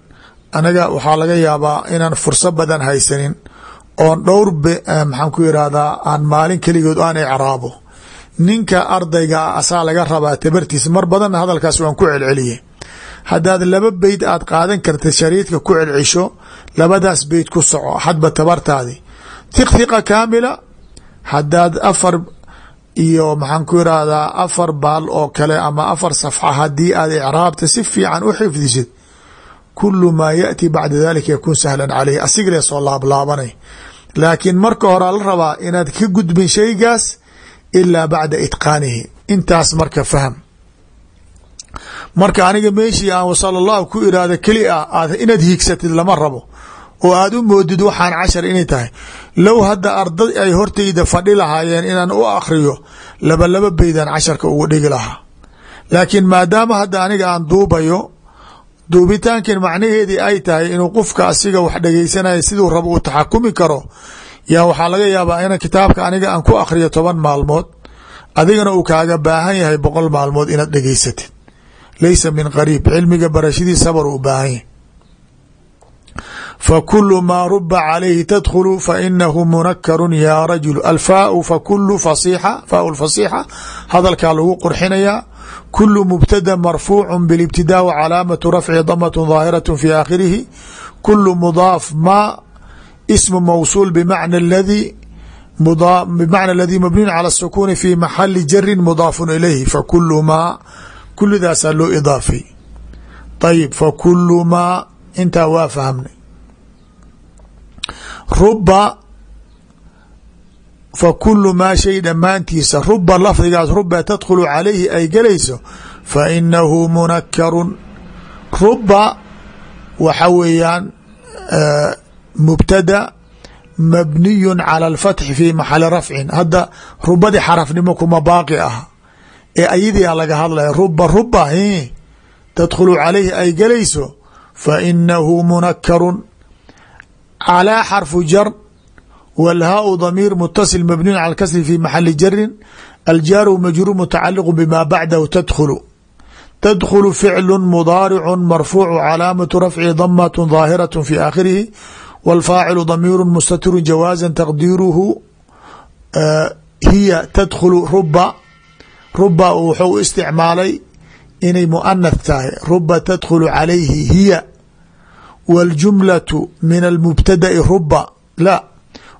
anaga waxaa laga yaabaa inaan furso badan haysanin oon dhowr maxaan ku irahdaa aan maalin keligood aan icraabo. Ninka ardayga asaa laga rabaa tabartiisa mar badanna hadalkaas waan ku celceliye haddaad laba beyd aad qaadan karta shariidka ku celcisho labadaas beyd ku soco. Hadba tabartaadi. Hiqhiqa kaamila haddaad afar iyo maxaan ku irahdaa afar baal oo kale ama afar safxa haddii aad icraabta si fiican u xifdisid kulu maa yaأti bacda dalika yakun sahlan caleyh asiglee soo laablaabanay laakiin marka horaa la rabaa inaad ka gudbin shaygaas ilaa bacda itqaanihi. Intaas marka fahm marka aniga meeshii aan wasal allahu ku iraahda keli a aad inaad hiigsatid lama rabo. Oo aad u moodid waxaan cashar inay tahay. Low hadda arday ay hortayda fadhi lahaayeen inaan u akriyo laba laba beydaan casharka ugu dhigi lahaa. Laakiin maadaama hadda aniga aan duubayo duubitaankan macnaheedii ay tahay inuu qofka asiga wax dhegeysanaya siduu rabo uu taxakumi karo. Yaa waxaa laga yaabaa in kitaabka aniga aan ku akriyo toban maalmood adigana uu kaaga baahan yahay boqol maalmood inaad dhegeysatid laysa min qariib cilmiga barashadii sabar u baahan yahay. Fakulu maa ruba calayhi tadkhulu fainahu munakaru ya rajul. Alfaau fakulu fasixa faau lfasixa hadalkaa lagu qurxinayaa kulu mubtada marfuucu bilibtidaa wcalaamatu rafci damat daahiraة fi aakhirihi kulu mudaaf ma ismu mawsuul bmacna ladi bimacna aladii mabniyun cala الsukuni fi maxali jarin mudaafu ilayhi fakulu maa kulidaasaa loo idaafay ayib fakulu maa intaa waa fahmnay ruba fakulu maa shay dhammaantiisa ruba lafdigaas ruba tadkhulu calayhi ay gelayso fa inahu munakarun ruba waxa weeyaan mubtada mabniyu cala alfatxi fi maxali rafcin. Hadda rubadii xarafnimo kuma baaqi ah. Ee ayadiia laga hadlaya ruba ruba tadkhulu calayhi ay gelayso fa inahu munakarun calaa xarfu jar wاlhaau damiir mutasil mabniyu cala kasri fi maxali jarin aljaaru majruur mutacaliq bima bacdahu tadkhulu tadkhulu ficlu mudaaricu marfuucu calaamatu rafci damat daahiraة fi aakhirihi wاlfaacilu damiiru mustatiru jawaaza taqdiiruhu hiya tadkhulu ruba ruba wuxuu u isticmaalay inay muanath tahay ruba tadkhulu calayhi hiya wاljumlaةu min almubtada'i ruba la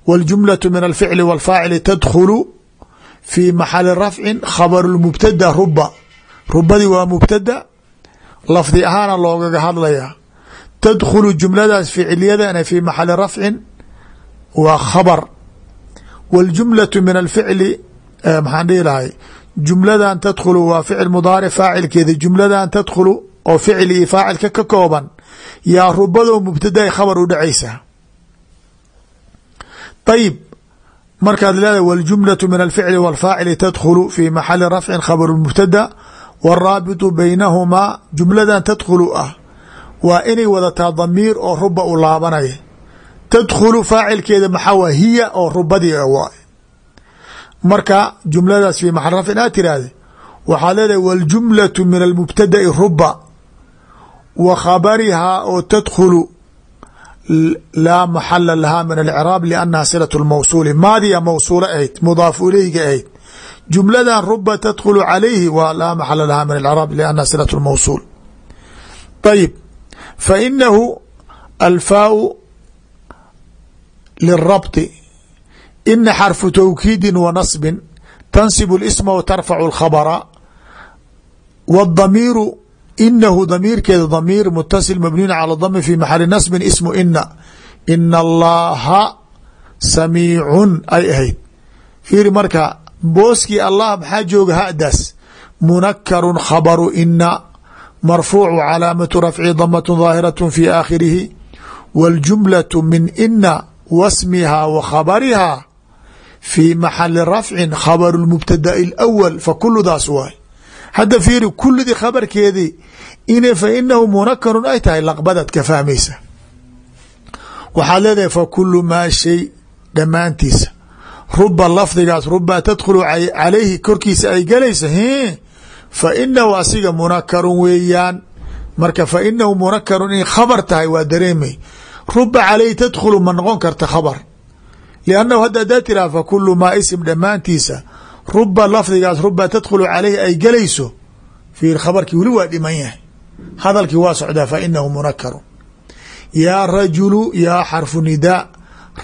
wاljumlaةu min alficli wاlfaacili tadkhulu fi maxali rafcin khabaru mubtada ruba rubadii waa mubtada lafdi ahaana loogaga hadlayaa tadkhulu jumladaas ficiliyadana fi maxali rafcin waa khabar wاljumlaةu min alficli maxaan dhihi lahay jumladan tadkhulu waa ficil mudaaric faacilkeeda jumladan tadkhulu oo ficil iyo faacilka ka kooban yaa rubadoo mubtada khabar u dhacaysaa ayib markaad leedahay wاljumlaةu min alficli wاlfaacili tadkhulu fi maxali rafcin khabaru mubtada wاraabitu baynahumaa jumladan tadkhulu ah waa inay wadataa damiir oo ruba u laabanaya tadkhulu faacilkeeda maxaa wa hiya oo rubadii waa marka jumladaas fi maxal rafcin aad tiraahde waxaad leedahay wاljumlaةu min almubtada'i ruba wa khabarihaa oo tadkhulu laa maxala lahaa min alcraab liannaha silaة اlmawsuuli maadiya mawsuula ahayd mudaafu ileyga ahayd jumladan ruba tadkhulu calayhi waa laa maxala lahaa min alcraab liannaha silaة اlmawsuul ayib fainahu alfaau lirabطi ina xarfu tawkiidi wa nasbi tansib اlsma w tarfacu اlkhabra wاdamiiru inahu damiirkeeda damiir mutasil mabniyun calى dami fi maxali nasbin ismu ina ina allaha samiicun ay ahayd fiiri marka booskii allah maxaa jooga hadaas munakarun khabaru ina marfuucu calaamatu rafci damat daahiraة fi aakhirihi wاljumlaة min ina wasmiha wa khabariha fi maxali rafcin khabaru mubtada'i اlأwl fakuludaas waay hadda fiiri kulidii khabarkeedii in fa inahu munakarun ay tahay laqbadaad ka fahmaysa. Waxaad leedahay fakulu maa shay dhammaantiisa. Ruba lafdigaas ruba tadkhulu calayhi korkiisa ay galaysa fa inahu asiga munakarun weeyaan. Marka fa inahu munakarun in khabar tahay waa dareemay. Ruba calayhi tadkhulu ma noqon karta khabar. Liannahu hadda hadaa tiraha fakulu maa isim dhammaantiisa ruba lafdigaas ruba tadkhulu calayhi ay galayso fiir khabarkii weli waa dhiman yahay. Hadalkii waa socdaa fa inahu munakaru yaa rajulu yaa xarfu nidaa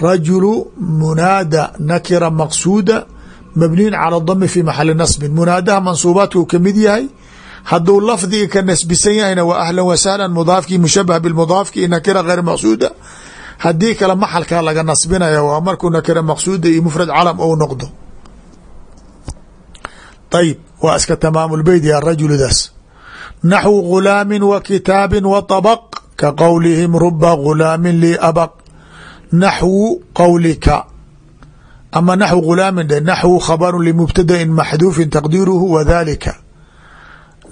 rajulu munaada nakira maqsuuda mabniyun cala dami fi maxali nasbin. Munaadaha mansuubaadkuu ka mid yahay hadduu lafdiga ka nasbisan yahayna waa ahlan wasahlan mudaafkii mushabah bimudaafki nakira geyr maqsuuda haddii kale maxalkaa laga nasbinaya waa markuu nakira maqsuuda iyo mufrad calam ou noqdo ayib waa iska tamaamulbeyt ya rajuludaas naxwu gulaami wa kitaabi wa طabq ka qowlihim ruba gulaamin lii abq naxwu qowlika ama naxwu gulaamin dhe naxwu khabaru limubtadain maxduufin taqdiiruhu wadalika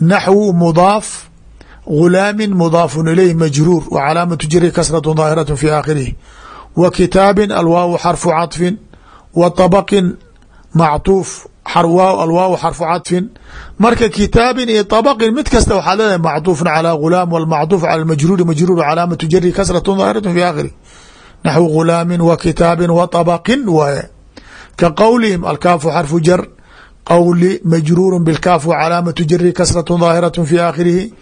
naxwu mudaaf gulaamin mudaafun ilayh majruur wa calaamatu jiri kasratu daahiraة fi aakhirihi wa kitaabin alwaawu xarfu caطfin wa طabqin macطuuf alwaaw xarfu caطfin marka kitaabin iyo طabqin mid kasta waxaa leedahay macطuufun calى gulaam wاlmacطuuf calى majruuri majruur calaamatu jari kasratu daahiraة fi aakhirih naxwu gulaamin wa kitaabin wa طabqin waaye ka qowlihim alkaafu xarfu jar qowli majruuru bاlkaaf wa calaamatu jari kasratu daahiraة fi aakhirihi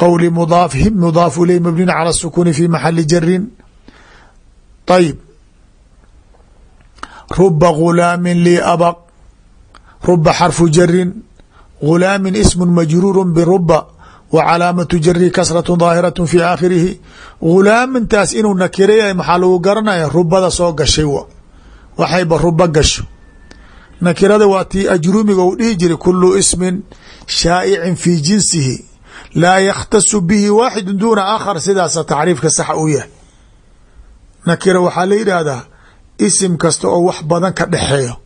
qowli mudaaf him mudaafu iley mabniin calى الsukuni fi maxali jarin ayb ruba gulaamin lii abq ruba xarfu jarin gulaamin ismu majruuru biruba wa calaamatu jari kasratu daahiraة fi aakhirihi. Gulaamintaas inuu nakiro yahay maxaa lagu garanaya rubada soo gashay waxayba ruba gasho. Nakirada waa tii ajrumiga uu dhihi jiray kulu ismin shaa'icin fi jinsihi. Laa yakhtasu bihi waaxidu duuna aakhar sidaasa tacriifka sax u yahay. Nakira waxaa la yidhaahdaa isim kasta oo wax badan ka dhexeeyo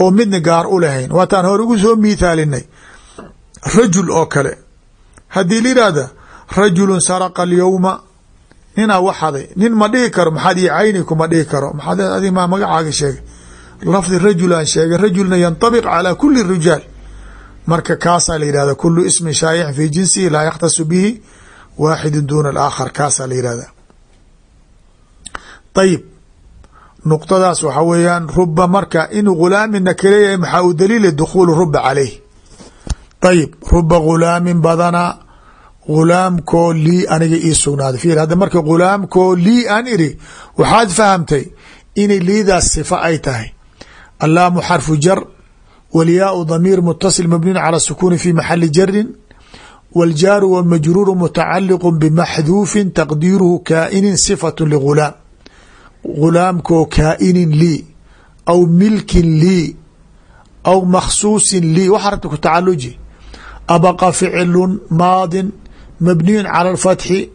oo midna gaar u lahayn. Waataan hore ugu soo miithaalinay rajul oo kale. Haddii la yidhaahda rajulun saraqa alyowma ninaa wax haday nin ma dhihi karo maxaad io cayni kuma dhihi karo. Maxaad adig maa magacaaga sheegay? Lafdi rajul aan sheegay rajulna yanطabiq calى kuli rijaal. Marka kaasaa la yidhahda kulu ismin shaayicin fi jinsihi laa yakhtasu bihi waaxidu duna alaakhar. Kaasaa la yidhahda ayib nuqtadaas waxa weeyaan ruba marka inuu gulaamin nakira yahay maxaa u daliila dukhuulu ruba caleyh. Ayib ruba gulaamin badanaa gulaamkoo lii aniga ii sugnaaday fiir hadda marka gulaamkoo lii aan iri waxaad fahamtay inay liidaas sifa ay tahay. Allaamu xarfu jar walyaau damiir mutasil mabniun cala sukuuni fi maxali jarin waljaaru wamajruuru mutacaliqu bimaxduufin taqdiiruhu kaa'inin sifatu ligulaam gulaamkoo kaa'inin lii aw milkin lii aw makhsuusin lii waxa rabta ku tacaluji abaqa ficlu maadin mabniyu cala alfatxi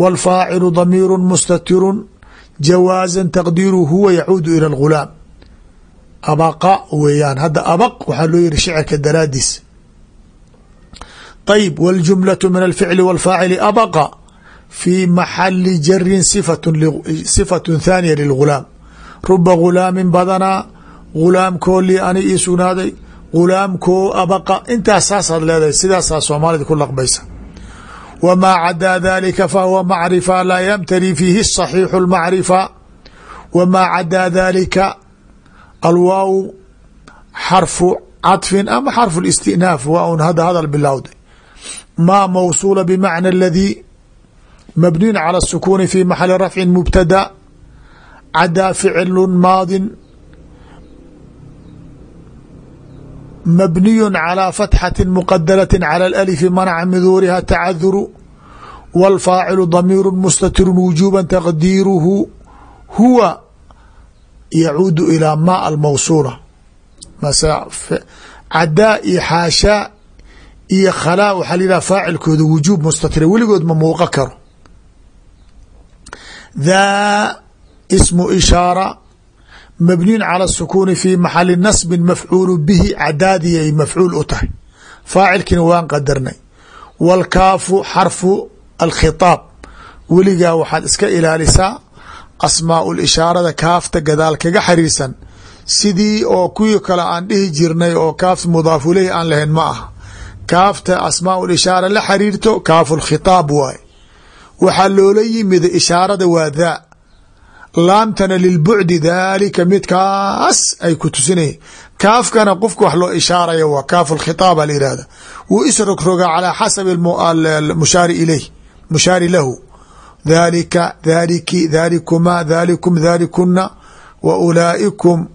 wاlfaacilu damiiru mustatiru jawaaza taqdiiru huwa yacuudu ila algulaam abaqa weeyaan hadda abaq waxaa loo yihi shicirka daraadiis ayib wاljumlaة min alficli wاlfaacili abaqa fi maxali jarin sifatu thaaniya lilgulaam ruba gulaamin badanaa gulaamkoo lii ani ii sugnaaday gulaamkoo abaqa intaas saasaad leedahay sidaasaa soomaalida ku laqbaysa wmaa cadaa dalika fahuwa macrifa laa ymtari fiihi صaxiixu اlmacrifa wmaa cadaa dalika alwaaw xarfu caطfin ama xarfu اlistinaaf waa un hadda hadal bilowday maa mawsuula bmacna اladii mabniyun calى الsukuni fi maxali rafci mubtada cadaa ficlu maadin mabniyu calى fatxati muqadaraةi calى اlأlifi manaca min duuriha tacaduru wاlfaacilu damiiru mustatiru wujuba taqdiiruhu huwa yacuudu ilaa ma almawsuula cadaa iyo xaashaa iyo khalaa waxaa la yidhaha faacilkooda wujuub mustatira weligood ma muuqa karo daa ismu ishaara mabniyun calى الsukuuni fi maxali nasbi mafcuulu bihi cadaadii ay mafcuul u tahay faacilkiina waan qadarnay wاlkaafu xarfu alkhitaab weligaa waxaad iska ilaalisaa asmaau lishaarada kaafta gadaal kaga xariirsan sidii oo kuwii kale aan dhihi jirnay oo kaafta mudaafu ileyhi aan lahayn ma aha kaafta asmaau lishaara la xariirto kaafu lkhitaab waay waxaa loola yimid ishaarada waa daa laamtana lilbucdi daalika midkaas ay ku tusinaya kaafkana qofka wax loo ishaaraya waa kaafu lkhitaaba la yihahda wuu isrogrogaa calaa xasabi mushaari ileyh mushaari lahu. Dhalika dhaliki dhalikuma dhalikum dhalikuna wa ulaa'ikum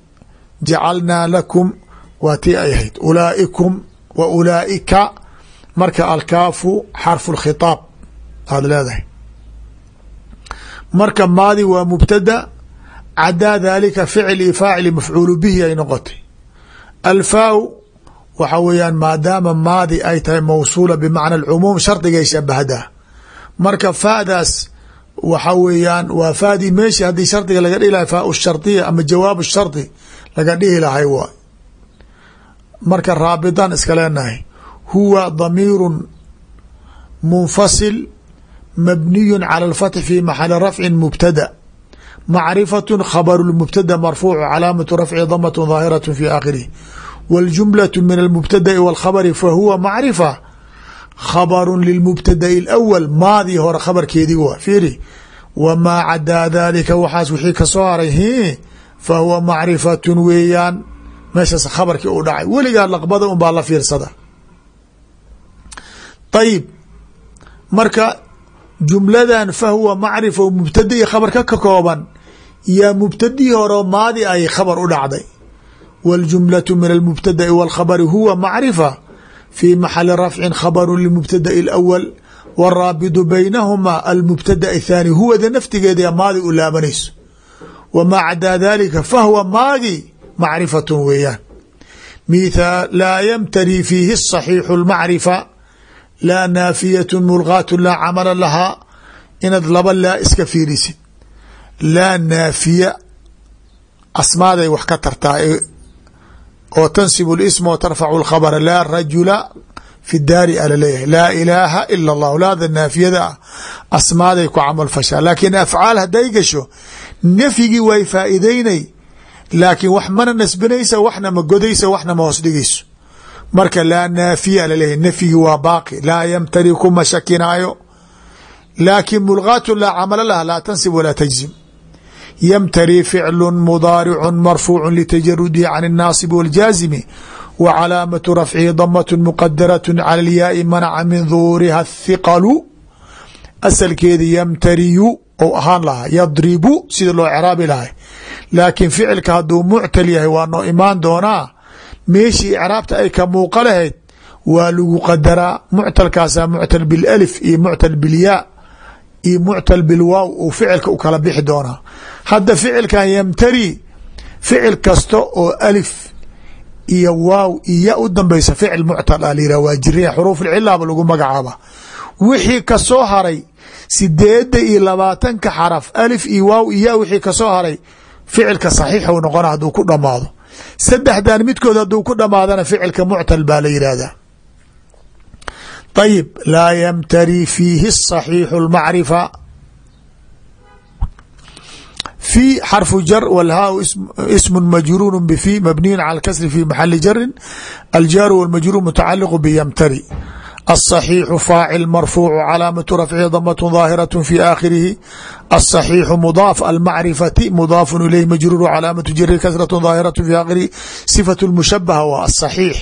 jacalnaa lakum waa tii ay ahayd. Ulaa'ikum wa ulaa'ika marka alkaafu xarfu lkhitaab aad leedahay marka maadi waa mubtada cadaa dhalika ficil iyo faacili mafcuulu bihi ay noqotay. Alfaaw waxa weeyaan maadaama maadi ay tahay mawsuula bimacna alcumuum shardigay shabahdaa marka faadaas waxa weeyaan waa faadii meeshi haddii shardiga laga dhihi lahay faa shardiya ama jawaab shardi laga dhihi lahay waay. Marka raabidan iska leenahay huwa damiirun munfasil mabniyu calى اlfatx fi maxali rafci mubtada macrifaة khabr mubtada marfuuc calaamatu rafci damaة ظaahiraة fi aakhirih wاljumlaة min almubtada'i wاlkhabri fahuwa macrifa khabru lilmubtada'i اlأwl maadii hore khabarkeedii waa fiiri wamaa cadaa dalika waxaas wixii kasoo haray hi fahuwa macrifatun weeyaan meeshaas khabarkii u dhacay weligaa laqbada un baa la fiirsada ayib marka jumladan fahuwa macrifa o mubtada i khabarka ka kooban yaa mubtadii hore maadi ay khabar u dhacday wاljumlaة min almubtada'i wاlkhabri huwa macrifa في maxali rafci khabru لmubtadaء اlأwl wالraabidu baynahuma almubtadaء الthaani huwada naftigeeda maadi u laabanayso wmaa cadaa dalika fahwa maadi macrifaة weeyaan mithaal laa ymtari fiihi الصaxiixu الmacrifa laa naafiyatu mulgaatu laa camala lahaa inaad laba laa iska fiirisid laa naafiya asmaaday wax ka tartaa oo tansibu lisma wa tarfacu lkhabra laa rajula fi daari a la leeyahay laa ilaaha ila اllahu laada naafiyada ah asmaaday ku camal fashaa laakiin afcaal hadday gasho nafyigii way faa'iideynay laakiin wax mana nasbinaysa waxna ma godaysa waxna hoos dhigayso marka laa naafiya laleeyahy nafyigii waa baaqi laa yamtari kuma shakinaayo laakiin mulgaatu laa camala laha laa tansib walaa tajzim ymtari ficlu mudaaricu marfuucu litajarudihi can الnaasib wاljaazimi wa calaamatu rafcihi damat muqadaraة calى اlyaai manaca min duhuriha الhiqalu asalkeedi ymtariyu ou ahaan lahaa yadribu sida loo craabi lahay laakiin ficilka hadduu muctal yahay waa noo imaan doonaa meeshii icraabta ay ka muuqa lahayd waa lagu qadaraa muctalkaasaa muctal biاlأlif iyo muctal bilyaa iyo muctal bilwaaw uu ficilka u kala bixi doonaa. Hadda ficilkan ymtari ficil kasta oo alif iyo waaw iyo ya u dambeysa ficil muctal a layihah waa jiriya xuruuf lcilaaba lagu magacaaba. Wixii ka soo haray sideeda iyo labaatanka xaraf alif iyo waaw iyo ya wixii ka soo haray ficilka saxiixu noqona hadduu ku dhamaado saddexdan midkood hadduu ku dhamaadana ficilka muctal baa la yihahdaa ayib laa ymtari fiihi الصaxiixu اlmacrifa في xرف jر wlhاء اسم majrور bفي مبنiي على الkسر في محل jر الjاr والmجrور متacلق بymtri الصحيiح فاacل مرفوع cلاaمة رفعه ضمة ظاaهرة في آkhرihi الصحيiح مضاaف المعرفة مضاaف إليه مجrور cلاaمة jر kسرة ظاaهرة في آkhرihi صفة المشhبهة waa الصحيiح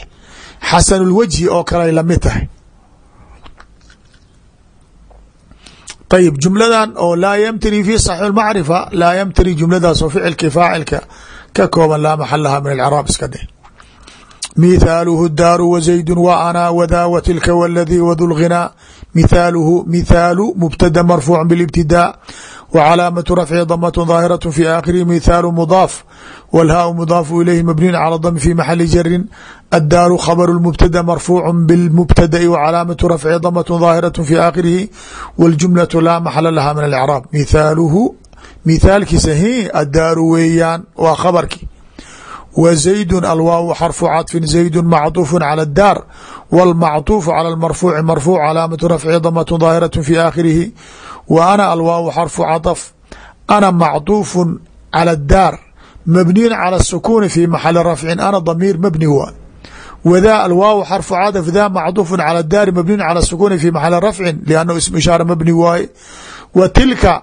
xasن الوجهi oo kale lamid tahay ayb jumladan oo laa ymtari fi صaxix macrifa laa ymtari jumladaas oo ficilkii faacilka ka kooban laa maxal laha min acraab iska dheh mithaaluhu daaru wزaydu w ana wda w tilka wladii wdu lghinaa mithaaluhu mithaalu mubtada marfuuc bاlاbtidaa w calaamaةu rafci damaة ظaahiraة fi aakhirihi mithaalu mudaaf wاlhaau mudaafu ilayhi mabniyu calى dm fi maxali jarin addaaru khabru mubtada marfuucu bاlmubtada'i w calaamaةu rafci damaة ظaahiraة fi aakhirihi wاljumlaة laa maxala laha min اlcraab mithaaluhu mithaalkiisa hi addaaru weeyaan waa khabarki w زaydu alwaaw xarfu caطfi زaydu macطuuf calى الdaar wاlmacطuuf calى اmarfuuci marfuuc calaamaةu rafci damaة ظaahiraة fi aakhirihi w ana alwaaw xarfu caطf ana macطuuf calى الdaar mabniyu calى الsukuni fi maxali rafcin ana damiir mabni waa wda alwaaw xarfu caطf da macطuuf calى الdaari mabniyu calى الsukuni fi maxali rafcin lannahu ism ishaara mabni waaye wa tilka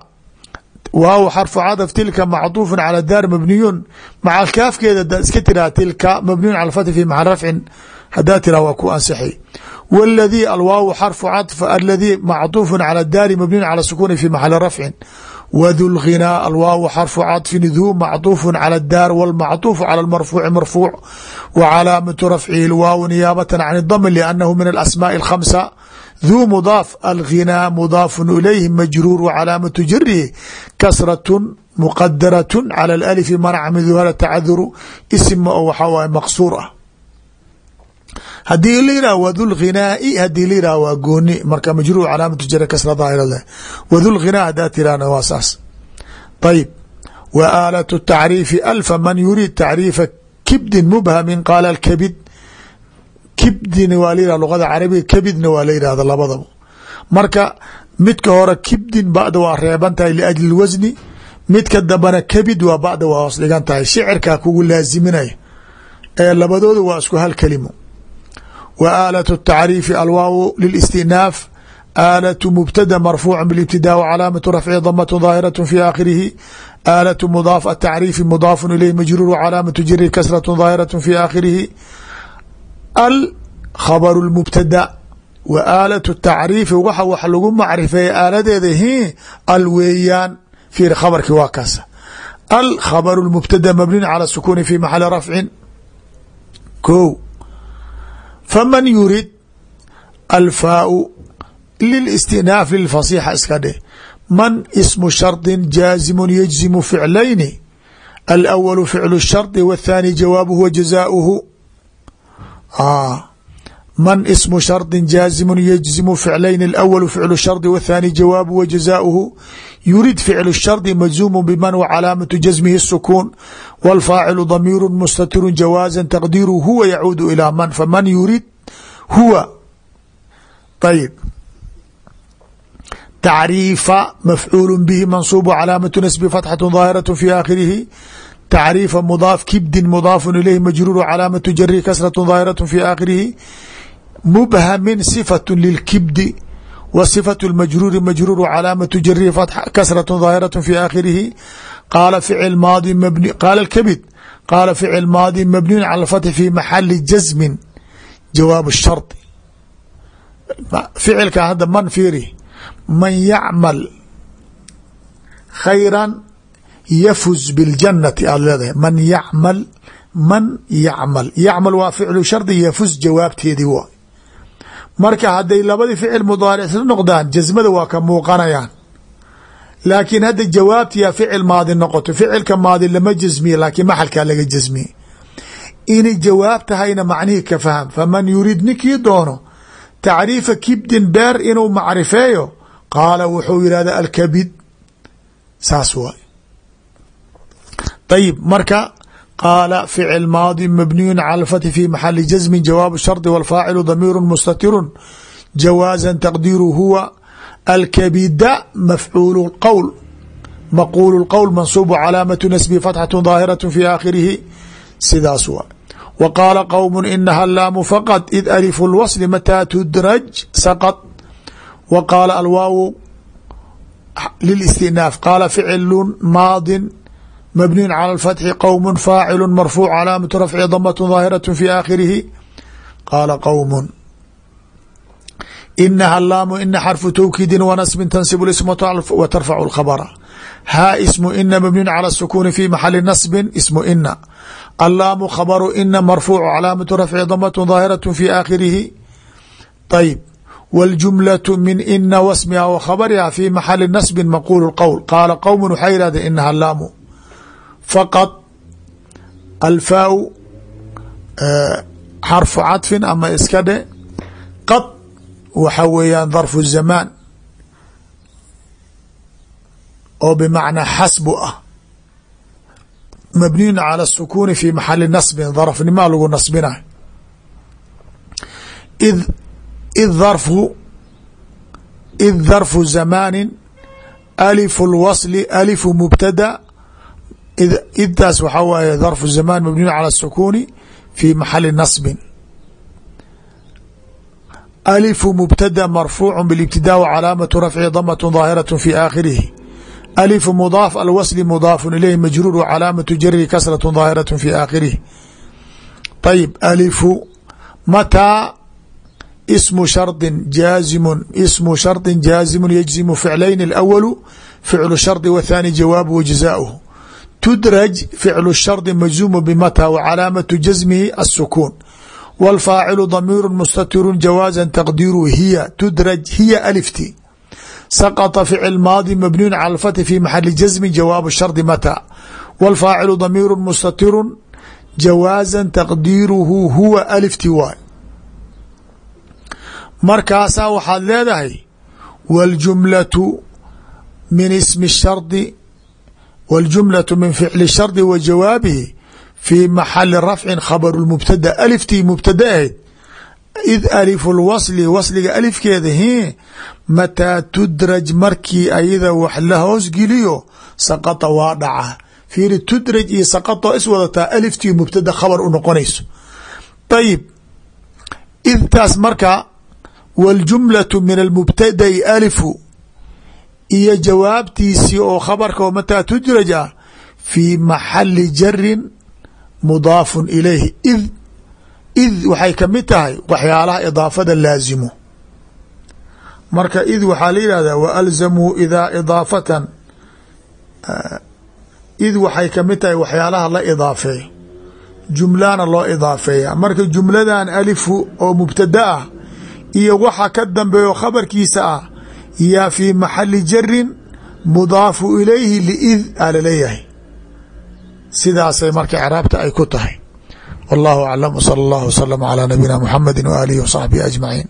waaw xarfu caطf tilka macطuuf calى daar mabniyun maca kaafkeeda da iska tiraha tilka mabniyun calى fathi fi maxal rafcin hadaa tiraha waa ku ansixay wاladii alwaaw xarfu caطf aladii macطuuf calى daari mabniyun calى sukuni fi maxali rafcin wdu lghinaa alwaaw xarfu caطfin duu macطuuf calى daar wاlmacطuuf calى marfuuci marfuuc wa calaamatu rafcihi lwaaw niyaabata can اdm lأnnahu min alasmaaءi الkhamsa duu mudaaf alghinaa mudaafun ilayhi majruur wcalaamatu jarihi kasratun muqadaratun cala alalifi manacmiduhana tacaduru ism oo waxaa waay maqsuur ah haddii la yidhah wadulghinaai haddii la yidhah waa gooni marka majruur calaamatu jari kasra daahirada wadulghinaa haddaa tiraana waa saas ayib wa aalat tacriifi alfa man yuriid tacriifa kibdin mubhamin qaala alkabid kibdina waa layihah luqada carabiga kabidna waa la yidhahda labadaba. Marka midka hore kibdin bada waa reeban tahay liajli lwasni midka dambana kabid waa bada waa hoos dhigan tahay. Shicirkaa kugu laaziminaya ee labadooda waa isku hal kelimo. Wa aalatu tacriifi alwaaw lilistinaaf aalatu mubtada marfuuca bilibtidaa calaamatu rafci damatu daahiratu fi aakhirihi aalatu mudaaf atacriifi mudaafu ilayh majruur calaamatu jiri kasratu daahiratu fi aakhirihi al khabr اmubtada wa aalaة الtacriifi waxa wax lagu macrifeeya aaladeeda hi al weeyaan fiir khabarki waa kaas al khabr اmubtada mabniin calى sukuni fi maxali rafcin ko faman yurid alfaau lilistinaaf lilfasixa iska dheh man ismu shardi jaazimu yajzimu ficlayni alawalu ficlu shardi wاthaani jawaabuhu wa jazaauhu man ismu shardi jaazimu yajzimu ficlayni alawalu ficlu shardi wاthaani jawaabuhu wa jazaauhu yurid ficlu shardi majzuumu biman wa calaamatu jasmihi الsukuun wاlfaacilu damiiru mustatiru jawaaza taqdiiru huwa yacuudu ilaa man faman yurid huwa ayb tacriifa mafcuul bihi mansuub calaamatu nasbi fatxatu daahiraة fi aakhirihi tacriifa mudaaf kibdin mudaafu ilayhi majruuru calaamatu jari kasratu daahiraة fi aakhirihi mubhamin صifaة lilkibdi w صifaة اmajruuri majruuru calaamatu jarihi kasraة daahiraة fi aakhirihi qaala ficil maadi mabni qaala kabid qaala ficil maadi mabniyun cala اfathi fi maxali jasmin jawaab الshardi ficilka hadda man fiiri man yacmal khayra yafuz biاljanati aada leedahay man yacmal man yacmal. Yacmal waa ficlu shardi yafuz jawaabteedii waa. Marka hadday labadii ficil mudaaric noqdaan jasmada waa ka muuqanayaan. Laakiin hadda jawaabtiyaa ficil maadi noqoto ficilka maadi lama jasmiye laakiin maxalkaa laga jasmiye inay jawaab tahayna macnihii ka faham. Faman yurid ninkii doono tacriifa kibdin beer inuu macrifeeyo qaala wuxuu yidhahda alkabid. Saas waay ayib marka qaala ficil maadi mabniyu cala fathi fi maxali jasmi jawaabu shardi walfaacilu damiiru mustatiru jawaaza taqdiiru huwa alkabida mafcuulu qowl maquulu qowl mansuubu calaamatu nasbi fatxatu daahiratu fi aakhirihi sidaas wa wa qaala qowmu inaha laamu faqad id alifu lwasli mataa tudraj saqad wa qaala alwaawu lilistinaaf qaala ficilun maadin mabniyu calى اlfatxi qowm faacilu marfuuc calaamatu rafci damaة daahiraة fi aakhirihi qaala qowm inaha laamu ina xarfu towkiidi wanasbin tansib isma w tarfac اkhabra haa ismu ina mabniyu calى الsukuuni fi maxali nasbi ismu ina allaamu khabaru ina marfuucu calaamatu rafci damat daahiraة fi aakhirihi ayb wاljumlaة min ina wasmiha wa khabariha fi maxali nasbi maquul qowl qaala qowm waxaa yihahdeen inaha laamu faqad alfaau xarfu cadfin ama iska dhe qad waxa weeyaan darfu zamaan oo bimacnaa xasbu ah mabniyun calى الsukuni fi maxali nasbin darfnimaa lagu nasbinay id id darfu id darfu zamaani alifu اlwasli alifu mubtada iddaas waxaa waaye darfu zamaan mabniyun calى الsukuni fi maxali nasbin alifu mubtada marfuucu biاlibtidaa w calaamatu rafci damaة daahiraة fi aakhirihi alifu mudaaf alwasli mudaafu ilayhi majruur w calaamatu jari kasraة daahiraة fi aakhirihi ayb alifu mataa ismu shardi jaazimu ismu shardi jaazimu yajzimu ficlayn اlawalu ficlu shardi wthaani jawaabu wajazaaؤuhu tudraj ficlu shardi majzuumu bimata w calaamatu jasmihi الsukuun wاlfaacilu damiiru mustatiru jawaaza taqdiiru hiya tudraj hiya alifti sqطa ficil maadi mabniyu calى اfathi fi maxali jasmi jawaabu shardi mata wاlfaacilu damiiru mustatiru jawaaza taqdiiruhu huwa alifti waay markaasaa waxaad leedahay wاljumlaةu min ismi shardi wاljumlaةu min ficli shardi wa jawaabihi fi maxali rafci khabr mubtada aliftii mubtada ahayd id alifu lwasli wasliga alifkeeda hi mataa tudraj markii ayada wax la hoosgeliyo saqata waa dhaca fiiri tudraj iyo saqato is wadataa aliftii mubtada khabar u noqonayso ayib idtaas marka wاljumlaةu min almubtada'i alifu iyo jawaabtiisii oo khabarka oo mataa tudraj ah fi maxali jarin mudaafun ilayhi. Id id waxay ka mid tahay waxyaalaha idaafada laazimo marka id waxaa la yihahdaa wa alzamuu idaa idaafatan. Id waxay ka mid tahay waxyaalaha la idaafeeyo jumlana loo idaafeeya. Marka jumladan alifu oo mubtada ah iyo waxa ka dambeeyo khabarkiisa ah yaa fii maxali jarin mudaafu ilayhi liid aa la leeyahay. Sidaasay marka craabta ay ku tahay. Wallahu aclam wsala اllah wslama calى nabiyina mxamedi w aalihi w saxbihi ajmaciin